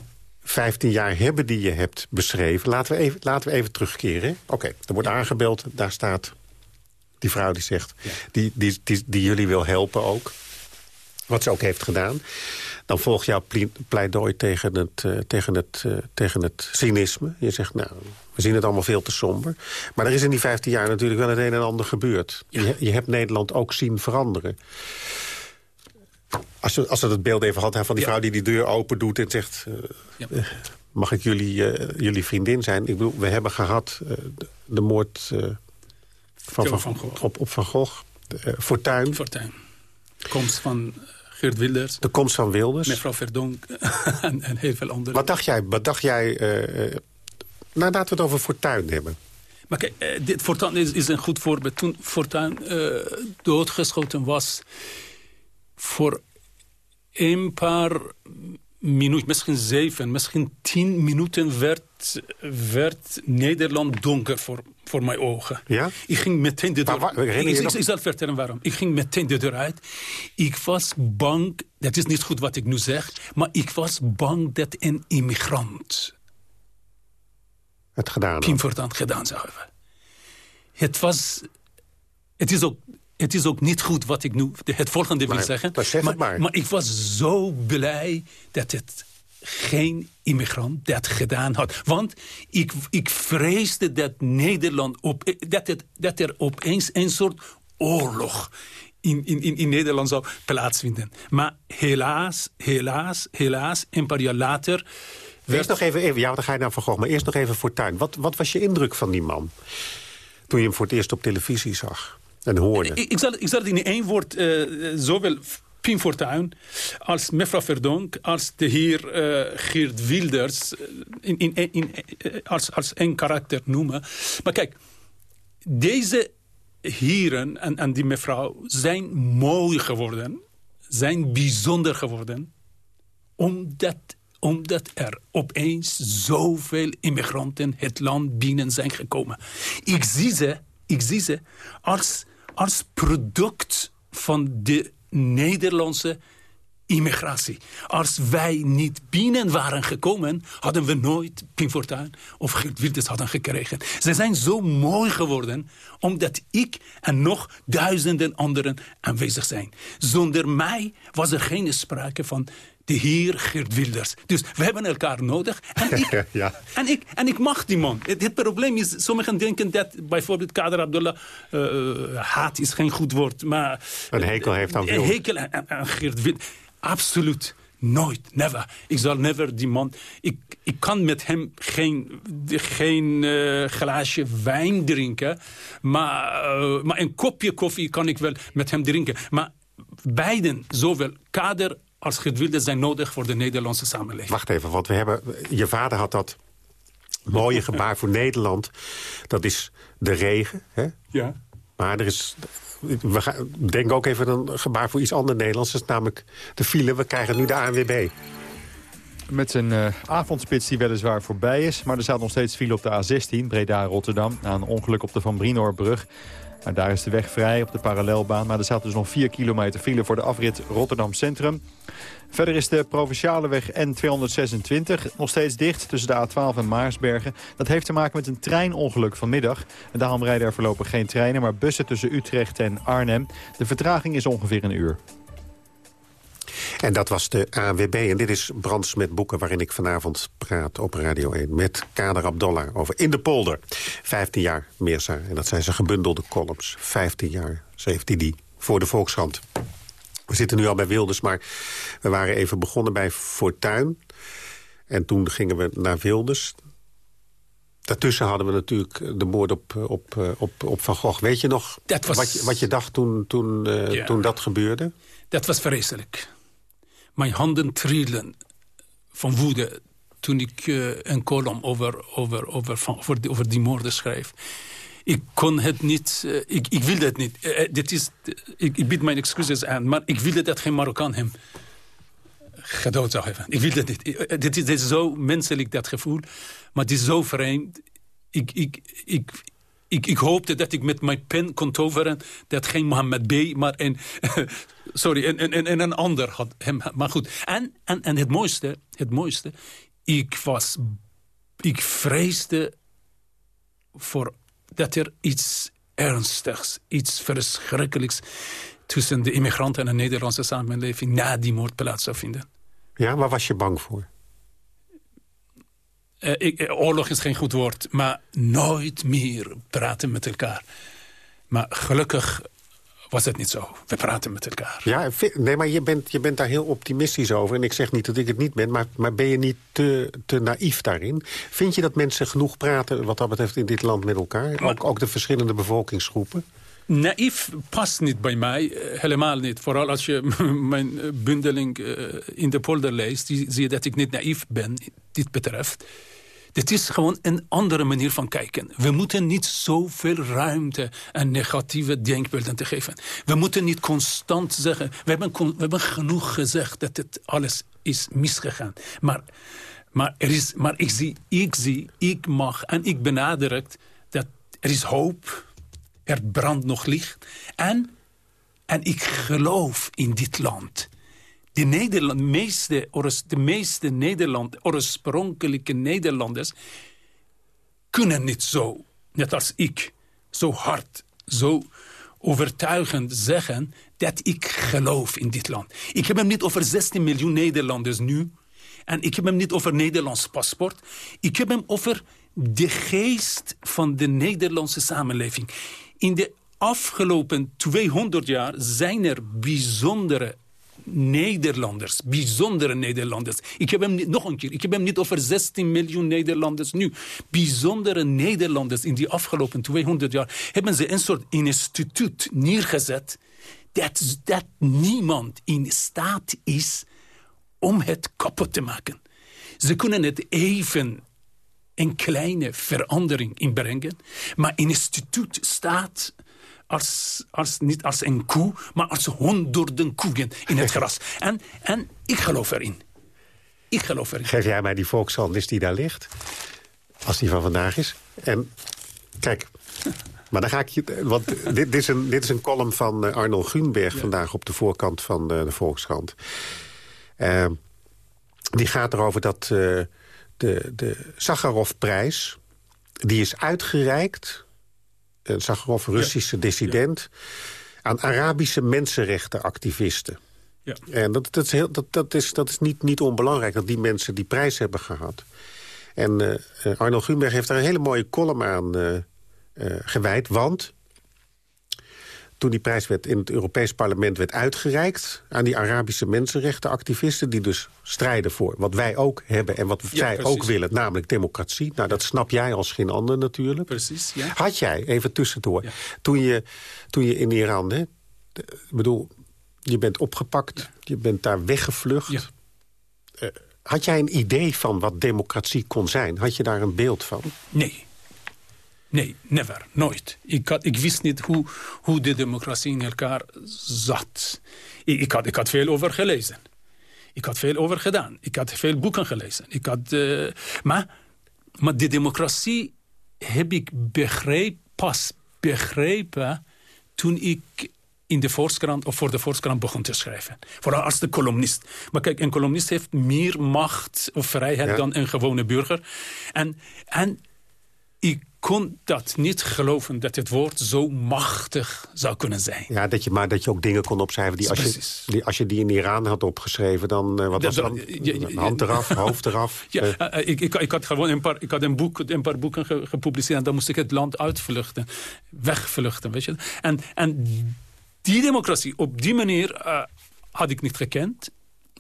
15 jaar hebben die je hebt beschreven. Laten we even, laten we even terugkeren. Oké, er wordt aangebeld, daar staat die vrouw die zegt... Die, die, die, die jullie wil helpen ook. Wat ze ook heeft gedaan. Dan volgt jouw pleidooi tegen het, uh, tegen, het, uh, tegen het cynisme. Je zegt, nou, we zien het allemaal veel te somber. Maar er is in die 15 jaar natuurlijk wel het een en ander gebeurd. Je, je hebt Nederland ook zien veranderen. Als we, als het beeld even hadden van die vrouw die die deur open doet en zegt... Uh, mag ik jullie, uh, jullie vriendin zijn? Ik bedoel, we hebben gehad de, de, moord van, van, van op, op Van Gogh. Fortuin. Fortuin. Komst van Geert Wilders. De komst van Wilders. Mevrouw Verdonk en, en, heel veel anderen. Wat dacht jij? Wat dacht jij nou, laten we het over Fortuin hebben. Maar kijk, dit Fortuin is, is, een goed voorbeeld. Toen Fortuin doodgeschoten was voor een paar minuten, misschien zeven, misschien tien minuten werd, werd Nederland donker voor, voor mijn ogen. Ja? Ik ging meteen de deur... Ik, ik, ik, zal vertellen waarom. Ik ging meteen de deur uit. Ik was bang, dat is niet goed wat ik nu zeg... maar ik was bang dat een immigrant... Het gedaan Pim Fortuyn gedaan zou hebben. Het was... Het is ook het is ook niet goed wat ik nu het volgende wil zeggen. Maar, maar. maar, ik was zo blij dat het geen immigrant dat gedaan had. Want ik, ik vreesde dat Nederland op, dat, het, dat er opeens een soort oorlog in, in, in, Nederland zou plaatsvinden. Maar helaas, helaas, helaas, een paar jaar later... Eerst nog even, even, ja, dan ga je naar Van maar eerst nog even Fortuin. Wat, wat was je indruk van die man toen je hem voor het eerst op televisie zag? En hoorde. Ik, zal, ik zal het in één woord, uh, zowel Pim Fortuyn als mevrouw Verdonk... als de heer uh, Geert Wilders eh, in, in, in, als, als één karakter noemen. Maar kijk, deze heren en, en die mevrouw zijn mooi geworden... zijn bijzonder geworden... omdat omdat er opeens zoveel immigranten het land binnen zijn gekomen. Ik zie ze, ik zie ze als als product van de Nederlandse immigratie. Als wij niet binnen waren gekomen, hadden we nooit Pim Fortuyn of Geert Wilders hadden gekregen. Ze zijn zo mooi geworden, omdat ik en nog duizenden anderen aanwezig zijn. Zonder mij was er geen sprake van de heer Geert Wilders. Dus we hebben elkaar nodig. En ik, ja. en ik, en ik mag die man. Het, probleem is, sommigen denken dat bijvoorbeeld Kader Abdullah... Uh, haat is geen goed woord, maar... Een hekel heeft aan Wilders. Een hekel aan, Geert Wilders. Absoluut. Nooit, never. Ik zal never die man... Ik, ik kan met hem geen, geen uh, glaasje wijn drinken. Maar, uh, maar een kopje koffie kan ik wel met hem drinken. Maar beiden, zowel Kader als gedwilden zijn nodig voor de Nederlandse samenleving. Wacht even, want we hebben, je vader had dat mooie gebaar voor Nederland. Dat is de regen. Hè? Ja. Maar er is, we gaan, denk ook even een gebaar voor iets anders Nederlands. Dat is namelijk de file. We krijgen nu de ANWB. Met zijn uh, avondspits die weliswaar voorbij is. Maar er staat nog steeds file op de A16, Breda-Rotterdam. Na een ongeluk op de Van Brinoorbrug. Maar daar is de weg vrij op de parallelbaan. Maar er staat dus nog 4 kilometer file voor de afrit Rotterdam Centrum. Verder is de provinciale weg N226 nog steeds dicht tussen de A12 en Maarsbergen. Dat heeft te maken met een treinongeluk vanmiddag. En daarom rijden er voorlopig geen treinen, maar bussen tussen Utrecht en Arnhem. De vertraging is ongeveer een uur. En dat was de AWB. En dit is Brands met boeken waarin ik vanavond praat op Radio 1... met Kader Abdollah over In de Polder. 15 jaar Meersa. En dat zijn zijn gebundelde columns. 15 jaar, heeft hij die voor de Volkskrant. We zitten nu al bij Wilders, maar we waren even begonnen bij Fortuin. En toen gingen we naar Wilders. Daartussen hadden we natuurlijk de moord op, op, op, op Van Gogh. Weet je nog was- wat, je, wat je dacht toen, toen, eh, Ja. toen dat gebeurde? Dat was vreselijk. Mijn handen trillen van woede toen ik eh, een column over, over, over, over, die, over die moorden schreef. Ik kon het niet, eh, ik, ik wilde het niet. Eh, dit is, ik, ik bied mijn excuses aan, maar ik wilde dat geen Marokkaan hem gedood zou hebben. Ik wilde niet. Dit is, dit is zo menselijk, dat gevoel. Maar het is zo vreemd. Ik, ik, ik, ik, ik hoopte dat ik met mijn pen kon toveren... dat geen Mohammed B, maar een, sorry, en, en, en, en een ander had hem. Maar goed. En, en, en het mooiste, het mooiste... Ik was... Ik vreesde voor dat er iets ernstigs, iets verschrikkelijks... tussen de immigranten en de Nederlandse samenleving... na die moord plaats zou vinden. Ja, waar was je bang voor? Eh, ik, eh, oorlog is geen goed woord, maar nooit meer praten met elkaar. Maar gelukkig was het niet zo. We praten met elkaar. Ja, nee, maar je bent, je bent daar heel optimistisch over. En ik zeg niet dat ik het niet ben, maar, maar ben je niet te, te naïef daarin? Vind je dat mensen genoeg praten, wat dat betreft, in dit land met elkaar? Ook, ook de verschillende bevolkingsgroepen? Naïef past niet bij mij, eh, helemaal niet. Vooral als je mijn bundeling in de polder leest... zie je dat ik niet naïef ben, dit betreft. Dit is gewoon een andere manier van kijken. We moeten niet zoveel ruimte aan negatieve denkbeelden te geven. We moeten niet constant zeggen... We hebben, we hebben genoeg gezegd dat het alles is misgegaan. Maar, maar, er is, maar ik, zie, ik zie, ik mag en ik benadrukt... dat er is hoop, er brandt nog licht. En, en ik geloof in dit land... De, Nederland, meeste, de meeste Nederland, oorspronkelijke Nederlanders kunnen niet zo, net als ik, zo hard, zo overtuigend zeggen dat ik geloof in dit land. Ik heb hem niet over 16 miljoen Nederlanders nu. En ik heb hem niet over Nederlands paspoort. Ik heb hem over de geest van de Nederlandse samenleving. In de afgelopen 200 jaar zijn er bijzondere Nederlanders, bijzondere Nederlanders. Ik heb hem nog een keer, ik heb hem niet over 16 miljoen Nederlanders nu. Bijzondere Nederlanders in die afgelopen 200 jaar hebben ze een soort instituut neergezet dat, dat niemand in staat is om het kapot te maken. Ze kunnen het even een kleine verandering inbrengen, maar instituut staat als, als, niet als een koe, maar als honderden koeien in het gras. En, en ik geloof erin. Ik geloof erin. Geef jij mij die volkshandels die daar ligt? Als die van vandaag is. En kijk, maar dan ga ik je... Want dit, dit, is, een, dit is een column van eh, Arnold Grunberg vandaag op de voorkant van eh, de Volkskrant. Eh, die gaat erover dat eh, de, de Sakharov-prijs... die is uitgereikt, uh, Sakharov, Russische dissident... aan Arabische mensenrechtenactivisten. Ja. En dat, dat is, heel, dat, dat is, dat is niet, niet onbelangrijk dat die mensen die prijs hebben gehad. En uh, uh, Arnold Grunberg heeft daar een hele mooie column aan uh, gewijd. Want toen die prijs werd in het Europees Parlement werd uitgereikt... aan die Arabische mensenrechtenactivisten... die dus strijden voor wat wij ook hebben en wat ja, zij precies. ook willen... namelijk democratie. Nou, dat snap jij als geen ander natuurlijk. Precies, ja. Had jij, even tussendoor, ja. toen, je, toen je in Iran... Hè, bedoel, je bent opgepakt, je bent daar weggevlucht. Uh, had jij een idee van wat democratie kon zijn? Had je daar een beeld van? Nee. Nee, never, nooit. Ik, had, ik wist niet hoe, hoe de democratie in elkaar zat. Ik, ik, had, ik had veel over gelezen. Ik had veel over gedaan. Ik had veel boeken gelezen. Ik had, uh, maar, maar de democratie heb ik begreep, pas begrepen toen ik in de Volkskrant of voor de Volkskrant begon te schrijven. Vooral als de columnist. Maar kijk, een columnist heeft meer macht of vrijheid ja. dan een gewone burger. En, en ik kon dat niet geloven dat het woord zo machtig zou kunnen zijn. Ja, dat je, maar dat je ook dingen kon opschrijven die als, je, die, als je die in Iran had opgeschreven... dan uh, wat was dan? Ja, ja, hand eraf, hoofd eraf. Ja, uh, ik, ik, ik, had gewoon een paar, ik had een, boek, een paar boeken ge, gepubliceerd... en dan moest ik het land uitvluchten, wegvluchten, weet je. En, en die democratie, op die manier uh, had ik niet gekend.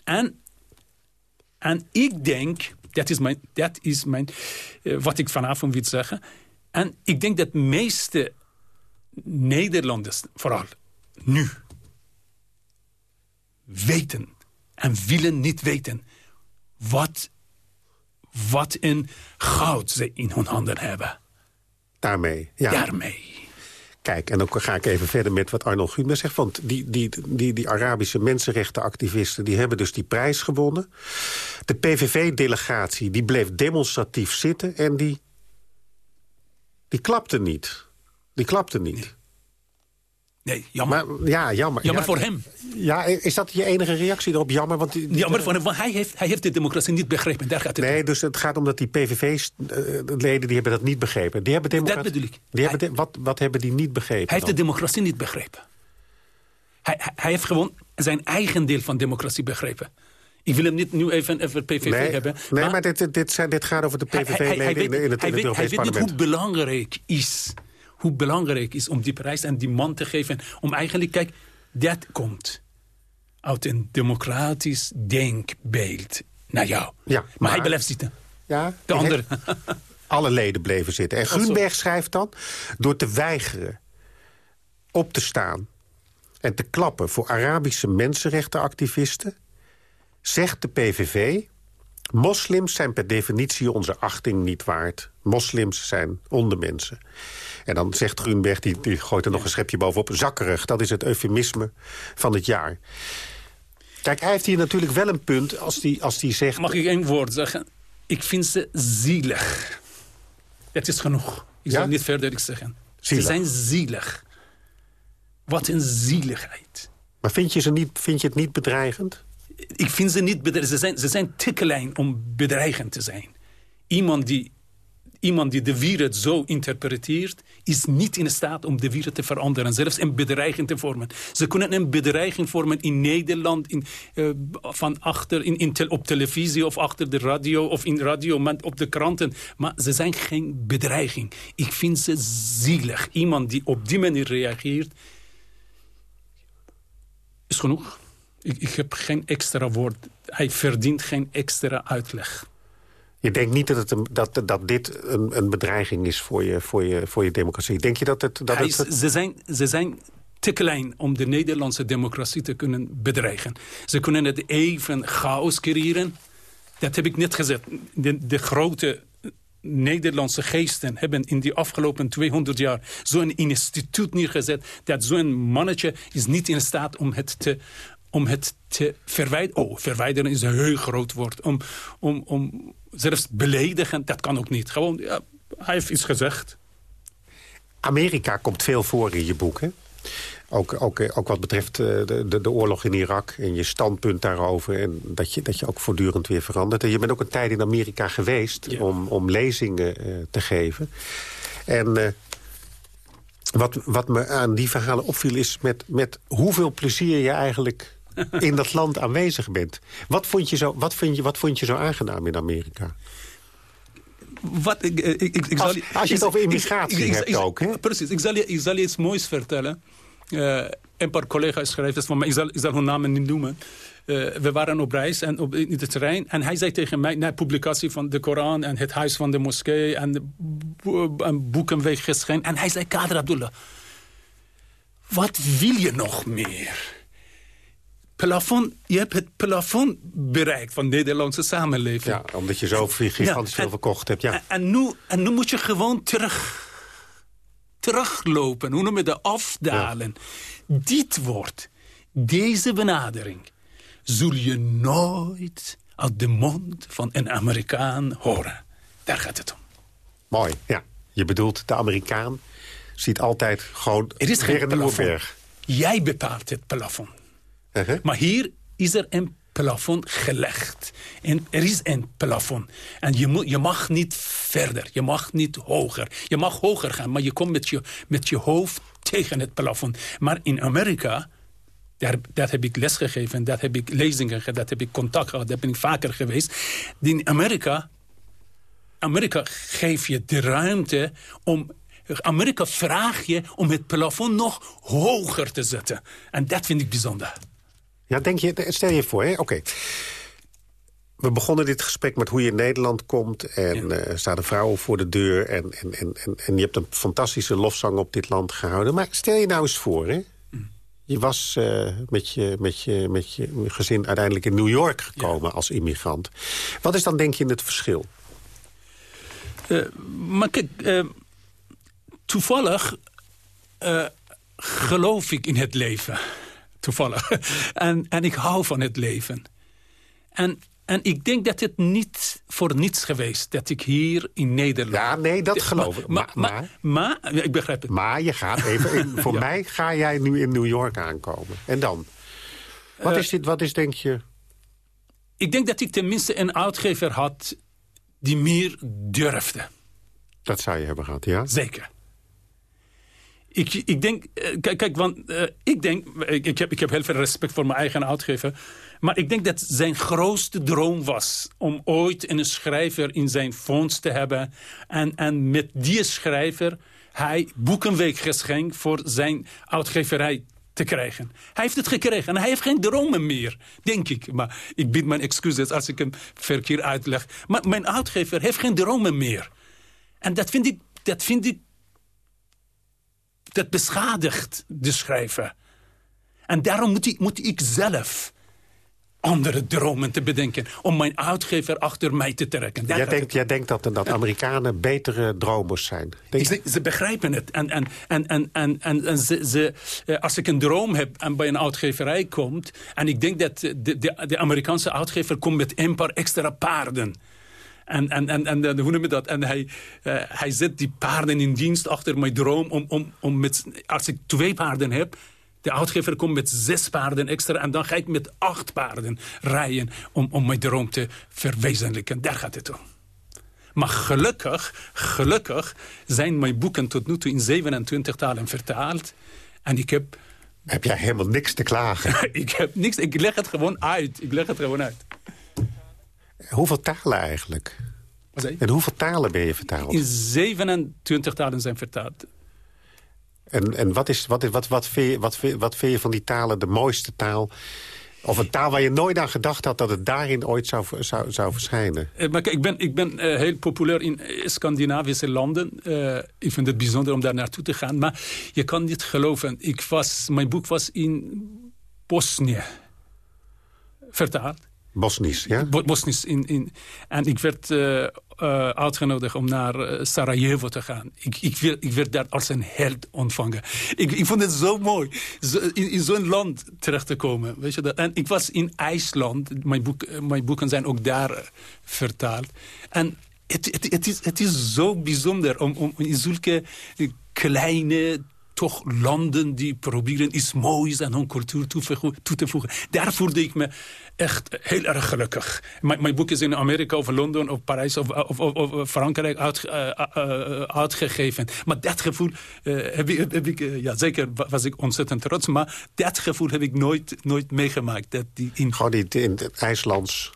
En, en ik denk Dat is, mijn, dat is mijn, wat ik vanavond wil zeggen. En ik denk dat de meeste Nederlanders, vooral nu, weten en willen niet weten wat, wat een goud ze in hun handen hebben. Daarmee, ja. Daarmee. Kijk, en dan ga ik even verder met wat Arnold Gumer zegt. Want die, die, die, die Arabische mensenrechtenactivisten... die hebben dus die prijs gewonnen. De PVV-delegatie die bleef demonstratief zitten... en die, die klapte niet. Die klapte niet. Nee, jammer. Maar, ja, jammer. Jammer ja, voor hem. Ja, is dat je enige reactie erop? Jammer, want... Die, jammer voor hem, want hij heeft, hij heeft de democratie niet begrepen. Daar gaat het nee, dus het gaat om dat die PVV-leden... die hebben dat niet begrepen. Die hebben dat bedoel ik. Die hebben de, wat, wat hebben die niet begrepen Hij heeft de democratie niet begrepen. Hij, hij, hij, heeft gewoon zijn eigen deel van democratie begrepen. Ik wil hem niet nu even over PVV nee, hebben. Nee, maar, maar dit, dit, zijn, dit, gaat over de PVV-leden in, in, het, in het Europees Hij parlement. weet niet hoe belangrijk is hoe belangrijk is om die prijs en die man te geven. Om eigenlijk, kijk, dat komt uit een democratisch denkbeeld naar jou. Ja, maar, maar hij blijft zitten. Ja, de andere. Alle leden bleven zitten. En Grunberg schrijft dan, door te weigeren op te staan en te klappen voor Arabische mensenrechtenactivisten... zegt de PVV, moslims zijn per definitie onze achting niet waard. Moslims zijn ondermensen. En dan zegt Grunberg, die, die gooit er nog een schepje bovenop... zakkerig, dat is het eufemisme van het jaar. Kijk, hij heeft hier natuurlijk wel een punt als die, als die zegt... Mag ik één woord zeggen? Ik vind ze zielig. Het is genoeg. Ik Ja? zal niet verder iets zeggen. Zielig. Ze zijn zielig. Wat een zieligheid. Maar vind je, ze niet, vind je het niet bedreigend? Ik vind ze niet bedreigend. Ze zijn, ze zijn te klein om bedreigend te zijn. Iemand die, iemand die de wereld zo interpreteert... is niet in staat om de wereld te veranderen. Zelfs een bedreiging te vormen. Ze kunnen een bedreiging vormen in Nederland... In, eh, van achter, in, op televisie of achter de radio... of in radio, op de kranten. Maar ze zijn geen bedreiging. Ik vind ze zielig. Iemand die op die manier reageert... is genoeg. Ik, ik heb geen extra woord. Hij verdient geen extra uitleg. Je denkt niet dat, het een, dat, dat dit een, een bedreiging is voor je, voor, je, voor je democratie. Denk je dat het... Dat Hij het ze, zijn, ze zijn te klein om de Nederlandse democratie te kunnen bedreigen. Ze kunnen het even chaos creëren. Dat heb ik net gezegd. De, de grote Nederlandse geesten hebben in die afgelopen 200 jaar zo'n instituut neergezet... dat zo'n mannetje is niet in staat om het te, om het te verwijderen. Oh, verwijderen is een heel groot woord. Om, om, om zelfs beledigen, dat kan ook niet. Gewoon, ja, hij heeft iets gezegd. Amerika komt veel voor in je boek, hè? Ook, ook, ook wat betreft eh, de, de, de oorlog in Irak en je standpunt daarover. En dat je, dat je ook voortdurend weer verandert. En je bent ook een tijd in Amerika geweest om, om lezingen eh, te geven. En eh, wat, wat me aan die verhalen opviel is met, met hoeveel plezier je eigenlijk in dat land aanwezig bent. Wat vond je zo, wat vind je, wat vond je zo aangenaam in Amerika? Wat, ik, ik, ik, ik Als- zal, als je het over immigratie hebt ook, hè? Precies, ik zal, je, ik zal je iets moois vertellen. Eh, een paar collega's schrijvers van mij, ik zal, ik zal hun namen niet noemen. Eh, we waren op reis en op, in het terrein. En hij zei tegen mij, na publicatie van de Koran... en het huis van de moskee en, de bo- en boeken weggeschenkt. En hij zei, Kader Abdullah... wat wil je nog meer? Plafond, je hebt het plafond bereikt van de Nederlandse samenleving. Ja, omdat je zo gigantisch Ja, veel verkocht hebt. Ja. En, en nu, en nu moet je gewoon terug, teruglopen. Hoe noem je dat? Afdalen. Dit woord, deze benadering... zul je nooit uit de mond van een Amerikaan horen. Daar gaat het om. Mooi, ja. Je bedoelt, de Amerikaan ziet altijd gewoon Er is weer geen een nieuwe plafond. berg. Jij bepaalt het plafond. Maar hier is er een plafond gelegd. En er is een plafond. En je, je mag niet verder. Je mag niet hoger. Je mag hoger gaan, maar je komt met je, met je hoofd tegen het plafond. Maar in Amerika, daar, dat heb ik lesgegeven, dat heb ik lezingen gedaan, dat heb ik contact gehad, daar ben ik vaker geweest. In Amerika, Amerika geeft je de ruimte om... Amerika vraagt je om het plafond nog hoger te zetten. En dat vind ik bijzonder. Ja, denk je, stel je voor, hè? Oké. We begonnen dit gesprek met hoe je in Nederland komt. En ja. uh, staan vrouwen voor de deur. En, en, en, en, en je hebt een fantastische lofzang op dit land gehouden. Maar stel je nou eens voor, hè? Je was uh, met, je, met, je, met je gezin uiteindelijk in New York gekomen ja. als immigrant. Wat is dan denk je het verschil? Uh, maar kijk, uh, toevallig geloof ik in het leven. Toevallig. en, en ik hou van het leven. En, en ik denk dat het niet voor niets geweest dat ik hier in Nederland... Ja, nee, dat geloof ik. Maar, maar, maar, maar, ik begrijp het. Maar je gaat even... In, voor ja. mij ga jij nu in New York aankomen. En dan? Wat, uh, is, dit, wat is, denk je... Ik denk dat ik tenminste een uitgever had die meer durfde. Dat zou je hebben gehad, ja? Zeker. Ik, ik denk, kijk, kijk want uh, ik denk, ik, heb, ik heb heel veel respect voor mijn eigen uitgever. Maar ik denk dat zijn grootste droom was om ooit een schrijver in zijn fonds te hebben. En, en met die schrijver hij Boekenweek geschenk voor zijn uitgeverij te krijgen. Hij heeft het gekregen en hij heeft geen dromen meer, denk ik. Maar ik bied mijn excuses als ik hem verkeerd uitleg. Maar mijn uitgever heeft geen dromen meer. En dat vind ik, dat vind ik dat beschadigt de schrijver. En daarom moet ik, moet ik zelf andere dromen te bedenken... om mijn uitgever achter mij te trekken. Jij denkt, jij denkt dat, dat Amerikanen betere dromers zijn? Ze, begrijpen het. En, en, en, en, en, en ze, ze, als ik een droom heb en bij een uitgeverij komt... en ik denk dat de, de, de Amerikaanse uitgever komt met een paar extra paarden... En, en, en, en hoe noem je dat? En hij, uh, hij zet die paarden in dienst achter mijn droom. Om, om, om met, als ik twee paarden heb, de uitgever komt met zes paarden extra. En dan ga ik met acht paarden rijden om, om mijn droom te verwezenlijken. Daar gaat het om. Maar gelukkig, gelukkig zijn mijn boeken tot nu toe in 27 talen vertaald. En ik heb... Heb jij helemaal niks te klagen? ik heb niks. Ik leg het gewoon uit. Ik leg het gewoon uit. Hoeveel talen eigenlijk? En hoeveel talen ben je vertaald? In 27 talen zijn vertaald. En, en wat, is, wat, wat, wat, vind je, wat, wat vind je van die talen de mooiste taal? Of een taal waar je nooit aan gedacht had dat het daarin ooit zou, zou, zou verschijnen? Uh, maar kijk, ik ben, ik ben uh, heel populair in Scandinavische landen. Uh, ik vind het bijzonder om daar naartoe te gaan. Maar je kan niet geloven. Ik was, mijn boek was in Bosnië vertaald. Bosnisch, ja? Bosnisch. In, in, en ik werd uh, uh, uitgenodigd om naar uh, Sarajevo te gaan. Ik, ik, werd, ik werd daar als een held ontvangen. Ik, ik vond het zo mooi, zo, in, in zo'n land terecht te komen. Weet je dat? En ik was in IJsland. Mijn, boek, mijn boeken zijn ook daar vertaald. En het, het, het, is, het is zo bijzonder om, om in zulke kleine toch landen die proberen iets moois aan hun cultuur toe te voegen. Daar voelde ik me echt heel erg gelukkig. Mijn, mijn boek is in Amerika of Londen of Parijs of, of, of, of Frankrijk uit, uh, uh, uitgegeven. Maar dat gevoel uh, heb ik, heb ik ja zeker was ik ontzettend trots. Maar dat gevoel heb ik nooit, nooit meegemaakt. Dat die in... Gewoon in het IJslands,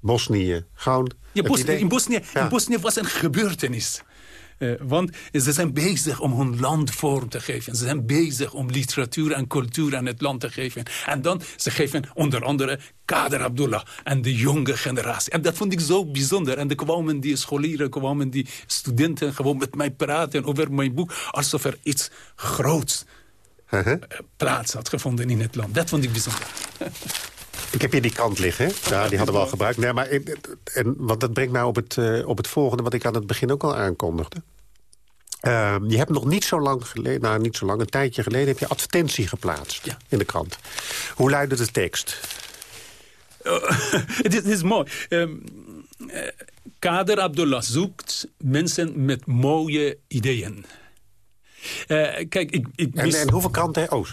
Bosnië, gewoon... Ja, Bosnië, in, Bosnië, ja. in Bosnië was een gebeurtenis. Uh, want ze zijn bezig om hun land vorm te geven. Ze zijn bezig om literatuur en cultuur aan het land te geven. En dan, ze geven onder andere Kader Abdullah en de jonge generatie. En dat vond ik zo bijzonder. En er kwamen die scholieren, kwamen die studenten gewoon met mij praten over mijn boek. Alsof er iets groots uh -huh. plaats had gevonden in het land. Dat vond ik bijzonder. Ik heb hier die kant liggen. Ja, die hadden we al gebruikt. Nee, maar, en, want dat brengt mij op het, uh, op het volgende... wat ik aan het begin ook al aankondigde. Uh, je hebt nog niet zo lang geleden, nou niet zo lang, een tijdje geleden... heb je advertentie geplaatst ja. in de krant. Hoe luidde de tekst? Het, is, mooi. Um, uh, Kader Abdullah zoekt mensen met mooie ideeën. Uh, kijk, ik, ik en, en, hoeveel kranten... Oh,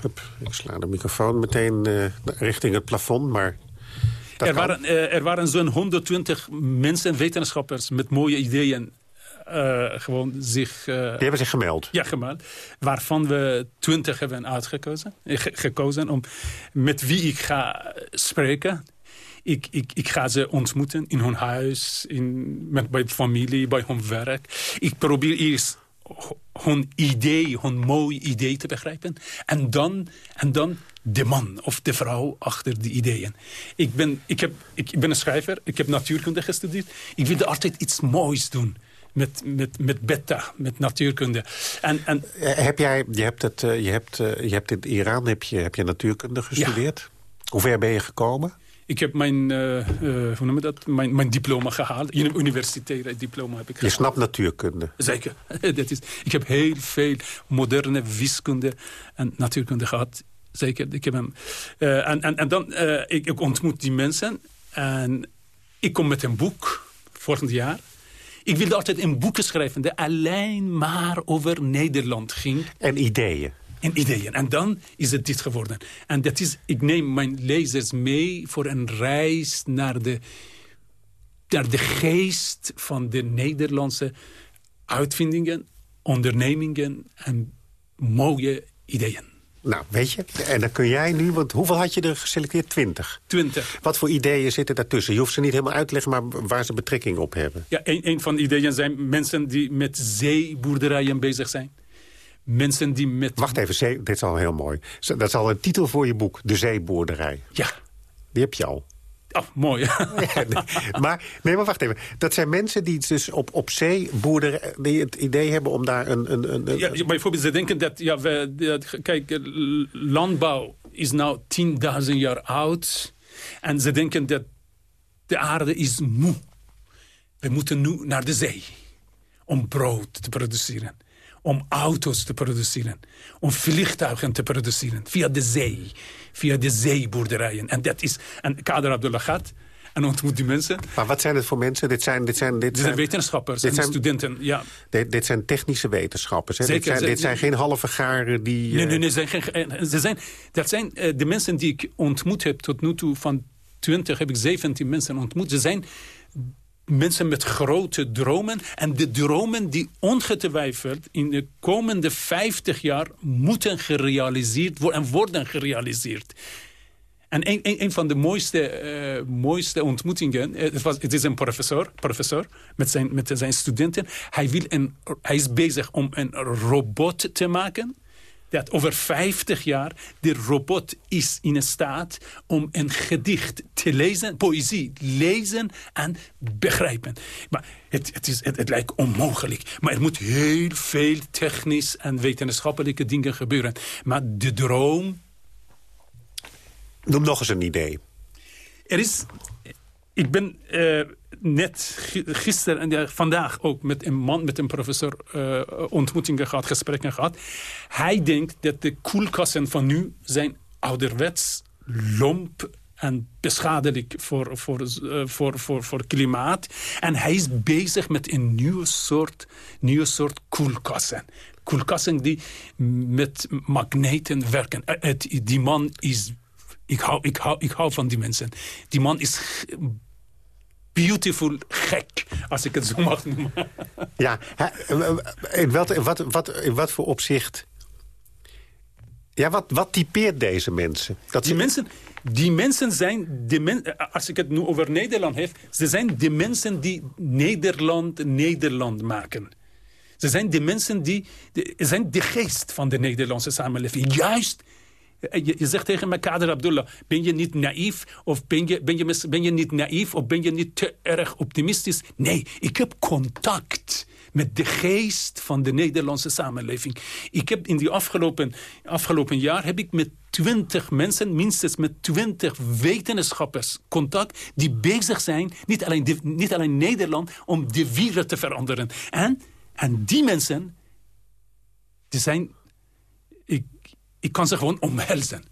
hup, ik sla de microfoon meteen uh, richting het plafond, maar... Er waren, uh, er waren zo'n 120 mensen, wetenschappers met mooie ideeën... gewoon zich... Die hebben zich gemeld? Ja, gemeld. Waarvan we 20 hebben uitgekozen. gekozen om met wie ik ga spreken. Ik, ik, ik ga ze ontmoeten in hun huis, in, met, bij familie, bij hun werk. Ik probeer eerst hun idee, hun mooi idee te begrijpen. En dan, en dan de man of de vrouw achter die ideeën. Ik ben, ik, heb, ik ben een schrijver, ik heb natuurkunde gestudeerd. Ik wilde altijd iets moois doen met, met, met beta, met natuurkunde. En, en, Eh, Heb jij, je hebt, het, eh, je hebt, eh, je hebt in Iran heb je, heb je natuurkunde gestudeerd. Hoe ver ben je gekomen? Ik heb mijn, hoe noem je dat? Mijn, mijn diploma gehaald. Een universitaire diploma heb ik Je gehaald. snapt natuurkunde. Zeker. Dat is, ik heb heel veel moderne wiskunde en natuurkunde gehad. Zeker. Ik heb hem, eh, en, en, en dan, eh, ik, ik ontmoet die mensen. En ik kom met een boek, volgend jaar. Ik wilde altijd een boek schrijven dat alleen maar over Nederland ging. En ideeën. En ideeën. En dan is het dit geworden. En dat is, ik neem mijn lezers mee voor een reis naar de, naar de geest van de Nederlandse uitvindingen, ondernemingen en mooie ideeën. Nou, weet je, en dan kun jij nu, want hoeveel had je er geselecteerd? Twintig. Twintig. Wat voor ideeën zitten daartussen? Je hoeft ze niet helemaal uit te leggen, maar waar ze betrekking op hebben. Ja, een, een van de ideeën zijn mensen die met zeeboerderijen bezig zijn. Mensen die met... Wacht even, zee, dit is al heel mooi. Dat is al een titel voor je boek, De Zeeboerderij. Ja. Die heb je al. Oh, mooi. maar, nee, maar wacht even. Dat zijn mensen die dus op, op zee boerderen, die het idee hebben om daar een... een, een, een- Ja, bijvoorbeeld, ze denken dat, ja, we, dat- kijk, eh, landbouw is nou 10.000 jaar oud. En ze denken dat de aarde is moe. We moeten nu naar de zee. Om brood te produceren. Om auto's te produceren. Om vliegtuigen te produceren. Via de zee. Via de zeeboerderijen. En dat is... En Kader Abdullah gaat en ontmoet die mensen. Maar wat zijn het voor mensen? Dit zijn, dit zijn, dit Dit zijn wetenschappers dit en zijn- studenten. Ja. Dit, dit zijn technische wetenschappers. Hè? dit, Zeker, zijn, dit zeker. zijn geen halve garen die... Nee, eh, nee, nee. Zijn geen, eh, ze zijn, dat zijn eh, de mensen die ik ontmoet heb tot nu toe. Van 20 heb ik 17 mensen ontmoet. Ze zijn mensen met grote dromen. En de dromen die ongetwijfeld in de komende 50 jaar moeten gerealiseerd worden en worden gerealiseerd. En een, van de mooiste, eh, mooiste ontmoetingen, eh, het, was, het is een professor, professor met, zijn, met zijn studenten. Hij, wil een, hij is bezig om een robot te maken. Dat over 50 jaar de robot is in staat om een gedicht te lezen, poëzie lezen en begrijpen. Maar het, het, is, het, het lijkt onmogelijk. Maar er moet heel veel technisch en wetenschappelijke dingen gebeuren. Maar de droom Noem nog eens een idee. er is... Ik ben eh, net gi- gisteren en vandaag ook met een man, met een professor eh, ontmoetingen gehad, gesprekken gehad. Hij denkt dat de koelkassen van nu zijn ouderwets, lomp en beschadigelijk voor, voor, eh, voor, voor, voor klimaat. En hij is bezig met een nieuwe soort, nieuwe soort koelkassen. Koelkassen die met magneten werken. Eh, die man is ik hou, ik, hou, ik hou van die mensen. Die man is beautiful gek, als ik het zo mag noemen. Ja, hè, in wat, wat, wat, in wat voor opzicht... Ja, wat, wat typeert deze mensen? Dat Die mensen, die mensen zijn, de men, als ik het nu over Nederland heb... ze zijn de mensen die Nederland Nederland maken. Ze zijn de mensen die... Ze zijn de geest van de Nederlandse samenleving. Juist... eh, Je, zegt tegen mij, Kader Abdullah, ben je niet naïef? Of ben je, ben, je, ben je niet naïef? Of ben je niet te erg optimistisch? Nee, ik heb contact met de geest van de Nederlandse samenleving. Ik heb in die afgelopen, afgelopen jaar heb ik met twintig mensen, minstens met twintig wetenschappers contact die bezig zijn, niet alleen, niet alleen Nederland, om de wereld te veranderen. En, en die mensen, die zijn, ik, ik kan ze gewoon omhelzen.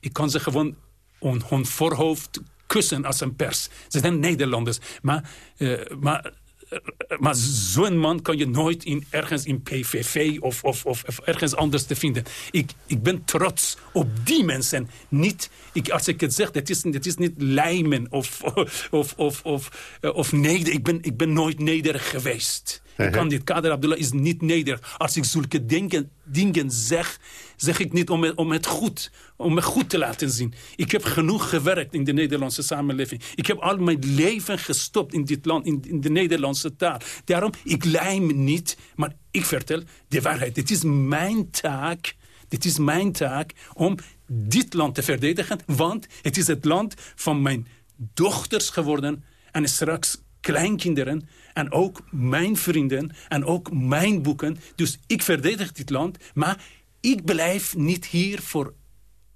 Ik kan ze gewoon on hun voorhoofd kussen als een pers. Ze zijn Nederlanders. Maar, eh, maar, eh, maar zo'n man kan je nooit in, ergens in PVV of, of, of, of ergens anders te vinden. Ik, ik ben trots op die mensen. Niet, ik, als ik het zeg, het is, het is niet lijmen of, of, of, of, eh, of neder. Ik ben, ik ben nooit nederig geweest. Ik kan dit. Kader Abdullah is niet nederig. Als ik zulke dingen, dingen zeg, zeg ik niet om om het goed, om het goed te laten zien. Ik heb genoeg gewerkt in de Nederlandse samenleving. Ik heb al mijn leven gestopt in dit land, in, de Nederlandse taal. Daarom, ik lijm niet, maar ik vertel de waarheid. Het is mijn taak, dit is mijn taak om dit land te verdedigen. Want het is het land van mijn dochters geworden. En straks kleinkinderen. En ook mijn vrienden. En ook mijn boeken. Dus ik verdedig dit land. Maar ik blijf niet hier voor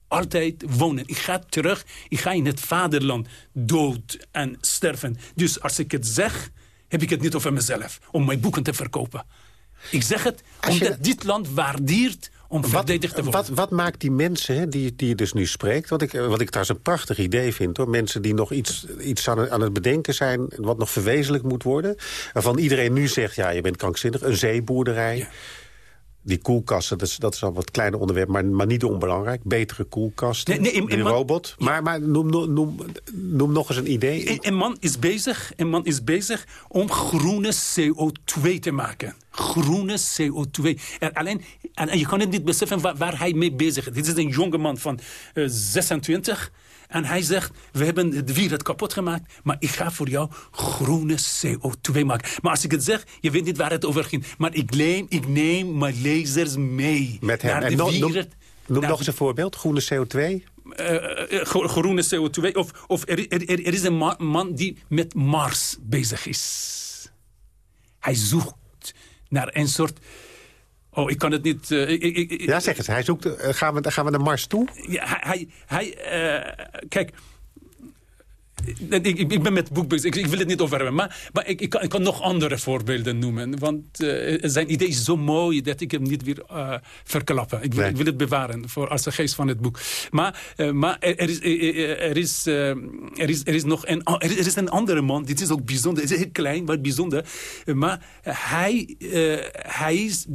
altijd wonen. Ik ga terug, ik ga in het vaderland dood en sterven. Dus als ik het zeg, heb ik het niet over mezelf. Om mijn boeken te verkopen. Ik zeg het omdat dit land waardeert om verdedigd te worden. Wat, wat maakt die mensen hè, die, die je dus nu spreekt... Wat ik, wat ik trouwens een prachtig idee vind, hoor. Mensen die nog iets, iets aan, aan het bedenken zijn... wat nog verwezenlijk moet worden. Waarvan iedereen nu zegt, ja, je bent krankzinnig. Een zeeboerderij die koelkasten, dat is, dat is al wat kleiner onderwerp, maar, maar niet onbelangrijk. Betere koelkasten, nee, nee, een robot. Maar, maar noem, noem, noem, nog eens een idee. Een, een, man is bezig, een man is bezig om groene CO2 te maken. Groene CO2. En, alleen, en, je kan het niet beseffen waar, waar hij mee bezig is. Dit is een jonge man van uh, 26 en hij zegt, we hebben de wereld kapot gemaakt... maar ik ga voor jou groene CO2 maken. Maar als ik het zeg, je weet niet waar het over ging. Maar ik neem, ik neem mijn lezers mee. Met hem. Naar de no, wereld, noem, nog eens een voorbeeld, groene CO2. Uh, uh, groene CO2. Of, of er, er, er is een man die met Mars bezig is. Hij zoekt naar een soort Oh, ik kan het niet... Uh, ik, ik, ja, zeg eens. Hij zoekt, uh, gaan, we, gaan we naar Mars toe? Ja, hij... hij uh, kijk... Ik, ik, ben met het boek bezig. Ik, wil het niet over hebben. Maar, maar ik, kan, ik kan nog andere voorbeelden noemen. Want zijn idee is zo mooi dat ik hem niet weer verklappen. Ik wil, nee. ik wil het bewaren voor als de geest van het boek. Maar, maar er, is, er, is, er, is, er is nog een, er is een andere man. Dit is ook bijzonder. Het is heel klein, maar bijzonder. Maar hij, hij is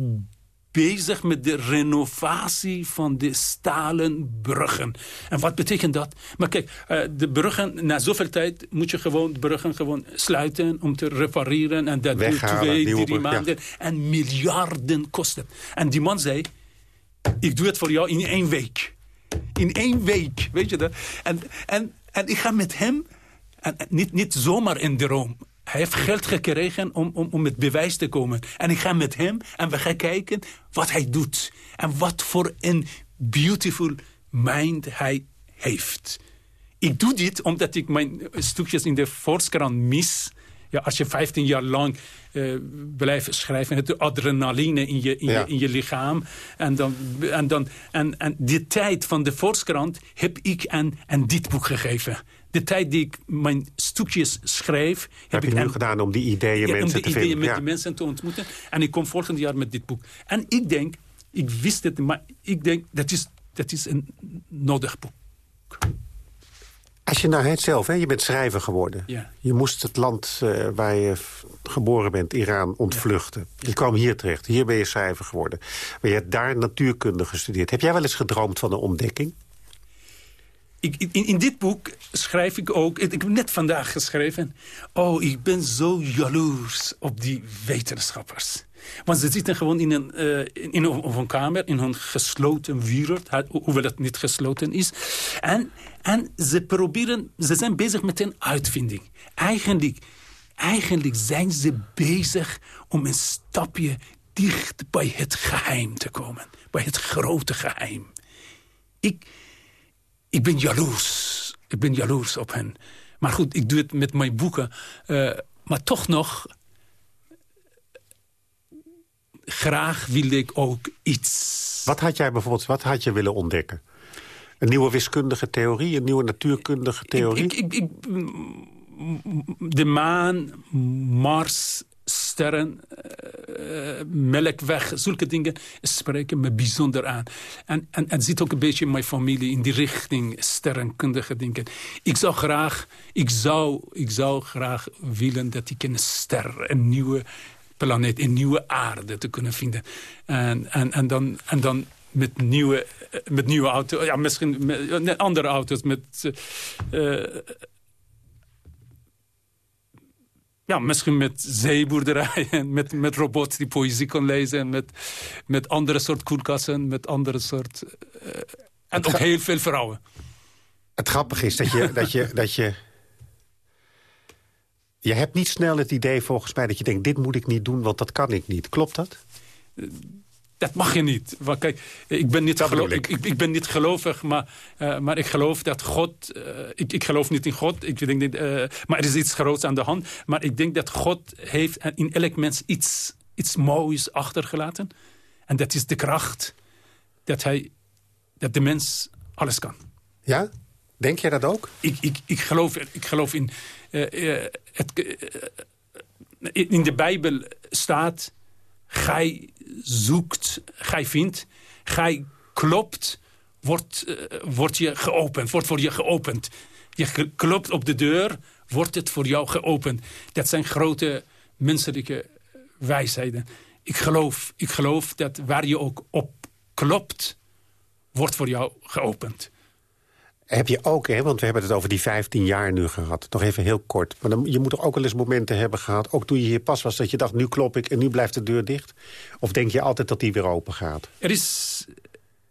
bezig met de renovatie van de stalen bruggen. En wat betekent dat? Maar kijk, uh, de bruggen, na zoveel tijd moet je gewoon de bruggen gewoon sluiten om te repareren. En dat duurt twee, drie maanden. Ja. En miljarden kosten. En die man zei, ik doe het voor jou in één week. In één week, weet je dat? En, en, en ik ga met hem, en, niet, niet zomaar in de droom, hij heeft geld gekregen om, om, om met bewijs te komen. En ik ga met hem en we gaan kijken wat hij doet. En wat voor een beautiful mind hij heeft. Ik doe dit omdat ik mijn stukjes in de Volkskrant mis. Ja, als je 15 jaar lang uh, blijft schrijven, het adrenaline in je, in, ja. je, in je lichaam. En, dan, en, dan, en, en die tijd van de Volkskrant heb ik aan, aan dit boek gegeven de tijd die ik mijn stukjes schrijf... Heb, heb ik nu gedaan om die ideeën ja, mensen om te ideeën vinden. met ja. die mensen te ontmoeten. En ik kom volgend jaar met dit boek. En ik denk, ik wist het, maar ik denk, dat is, dat is een nodig boek. Als je nou het zelf, hè, je bent schrijver geworden. Ja. Je moest het land uh, waar je geboren bent, Iran, ontvluchten. Ja. Je kwam hier terecht. Hier ben je schrijver geworden. Maar je hebt daar natuurkunde gestudeerd. Heb jij wel eens gedroomd van een ontdekking? Ik, in, in, dit boek schrijf ik ook... Ik heb net vandaag geschreven... Oh, ik ben zo jaloers op die wetenschappers. Want ze zitten gewoon in een, uh, in een kamer, in een gesloten wereld, hoewel het niet gesloten is. En, en ze proberen, ze zijn bezig met een uitvinding. Eigenlijk, eigenlijk zijn ze bezig om een stapje dicht bij het geheim te komen. Bij het grote geheim. Ik, ik ben jaloers. Ik ben jaloers op hen. Maar goed, ik doe het met mijn boeken. Uh, maar toch nog... Graag wilde ik ook iets. Wat had jij bijvoorbeeld wat had je willen ontdekken? Een nieuwe wiskundige theorie? Een nieuwe natuurkundige theorie? Ik, ik, ik, de maan, Mars, sterren, uh, melkweg, zulke dingen spreken me bijzonder aan. En, en het zit ook een beetje in mijn familie in die richting sterrenkundige dingen. Ik zou graag, ik zou, ik zou graag willen dat ik een ster, een nieuwe planeet, een nieuwe aarde te kunnen vinden. En, en, en, dan, en dan met nieuwe, met nieuwe auto's, ja, misschien met, andere auto's, met... ja, misschien met zeeboerderijen, met, met robots die poëzie kon lezen... met, met andere soort koelkassen, met andere soort... Uh, en ook heel veel vrouwen. Het grappige is dat je, dat je, dat je... Je hebt niet snel het idee volgens mij dat je denkt... dit moet ik niet doen, want dat kan ik niet. Klopt dat? Dat mag je niet. Kijk, ik ben niet, ik. Ik, ik, ben niet gelovig, maar, uh, maar ik geloof dat God... Uh, ik, ik geloof niet in God, ik denk niet, uh, maar er is iets groots aan de hand. Maar ik denk dat God heeft in elk mens iets, iets moois achtergelaten. En dat is de kracht dat, hij, dat de mens alles kan. Ja? Denk jij dat ook? Ik, ik, ik, geloof, ik geloof in... het, in de Bijbel staat... Gij zoekt, gij vindt, gij klopt, wordt, uh, wordt je geopend, wordt voor je geopend. Je klopt op de deur, wordt het voor jou geopend. Dat zijn grote menselijke wijsheden. Ik geloof, ik geloof dat waar je ook op klopt, wordt voor jou geopend heb je ook, hè, want we hebben het over die 15 jaar nu gehad. Nog even heel kort. Maar je moet toch ook wel eens momenten hebben gehad... ook toen je hier pas was, dat je dacht, nu klop ik en nu blijft de deur dicht? Of denk je altijd dat die weer open gaat? Er is...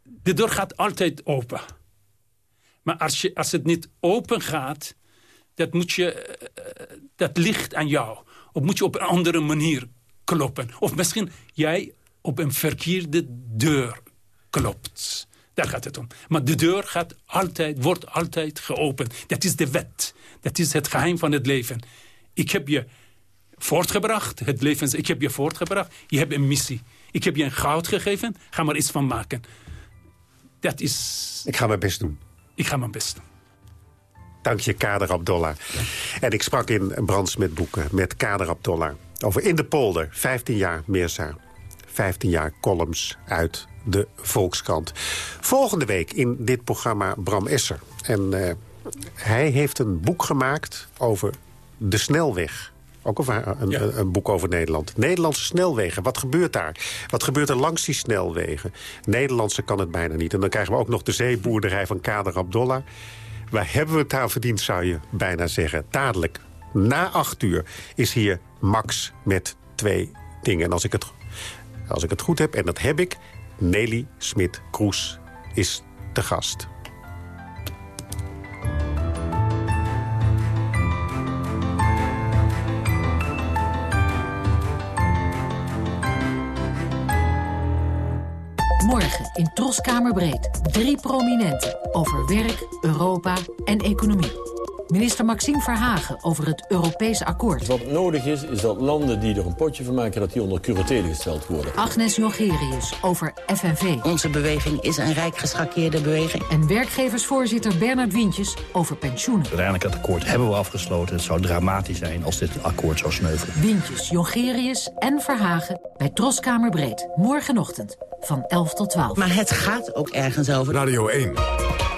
De deur gaat altijd open. Maar als, je, als het niet open gaat, dat, moet je, eh, dat ligt aan jou. Of moet je op een andere manier kloppen. Of misschien jij op een verkeerde deur klopt. Daar gaat het om. Maar de deur gaat altijd, wordt altijd geopend. Dat is de wet. Dat is het geheim van het leven. Ik heb je voortgebracht. Het leven, ik heb je voortgebracht. Je hebt een missie. Ik heb je een goud gegeven. Ga maar iets van maken. Dat is... Ik ga mijn best doen. Ik ga mijn best doen. Dank je, Kader Abdollah. En ik sprak in Brands met boeken met Kader Abdollah. Over In de Polder, 15 jaar Meersa. 15 jaar columns uit de Volkskrant. Volgende week in dit programma Bram Esser. En uh, hij heeft een boek gemaakt over de snelweg. Ook een, een, ja. een, boek over Nederland. Nederlandse snelwegen, wat gebeurt daar? Wat gebeurt er langs die snelwegen? Nederlandse kan het bijna niet. En dan krijgen we ook nog de zeeboerderij van Kader Abdollah. Waar hebben we het aan verdiend, zou je bijna zeggen. Dadelijk, na acht uur, is hier Max met twee dingen. En als ik het, als ik het goed heb, en dat heb ik... Nelly Smit-Kroes is de gast. Morgen in Troskamerbreed. Drie prominenten over werk, Europa en economie. Minister Maxime Verhagen over het Europese akkoord. Wat nodig is, is dat landen die er een potje van maken... dat die onder curatele gesteld worden. Agnes Jongerius over FNV. Onze beweging is een rijk geschakeerde beweging. En werkgeversvoorzitter Bernard Wientjes over pensioenen. Uiteindelijk het akkoord hebben we afgesloten. Het zou dramatisch zijn als dit akkoord zou sneuvelen. Wientjes, Jongerius en Verhagen bij Troskamer Breed. Morgenochtend van 11 tot 12. Maar het gaat ook ergens over. Radio 1.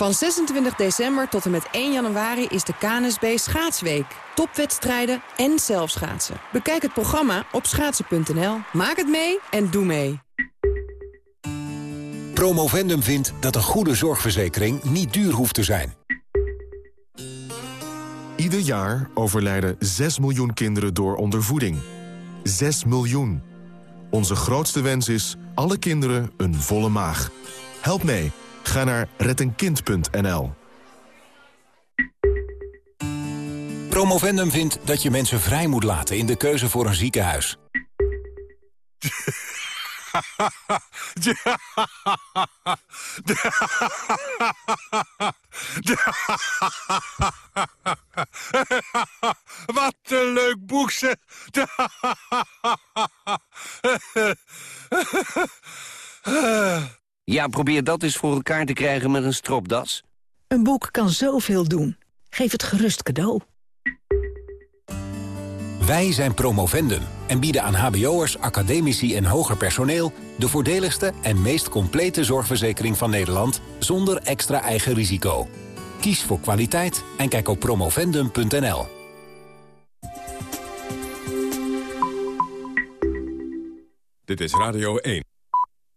Van 26 december tot en met 1 januari is de KNSB Schaatsweek. Topwedstrijden en zelfschaatsen. Bekijk het programma op schaatsen.nl. Maak het mee en doe mee. Promovendum vindt dat een goede zorgverzekering niet duur hoeft te zijn. Ieder jaar overlijden 6 miljoen kinderen door ondervoeding. 6 miljoen. Onze grootste wens is alle kinderen een volle maag. Help mee. Ga naar rettenkind.nl. Promovendum vindt dat je mensen vrij moet laten in de keuze voor een ziekenhuis. Wat een leuk boek, zeg. Ja, probeer dat eens voor elkaar te krijgen met een stropdas. Een boek kan zoveel doen. Geef het gerust cadeau. Wij zijn Promovendum en bieden aan hbo'ers, academici en hoger personeel... de voordeligste en meest complete zorgverzekering van Nederland... zonder extra eigen risico. Kies voor kwaliteit en kijk op promovendum.nl. Dit is Radio 1.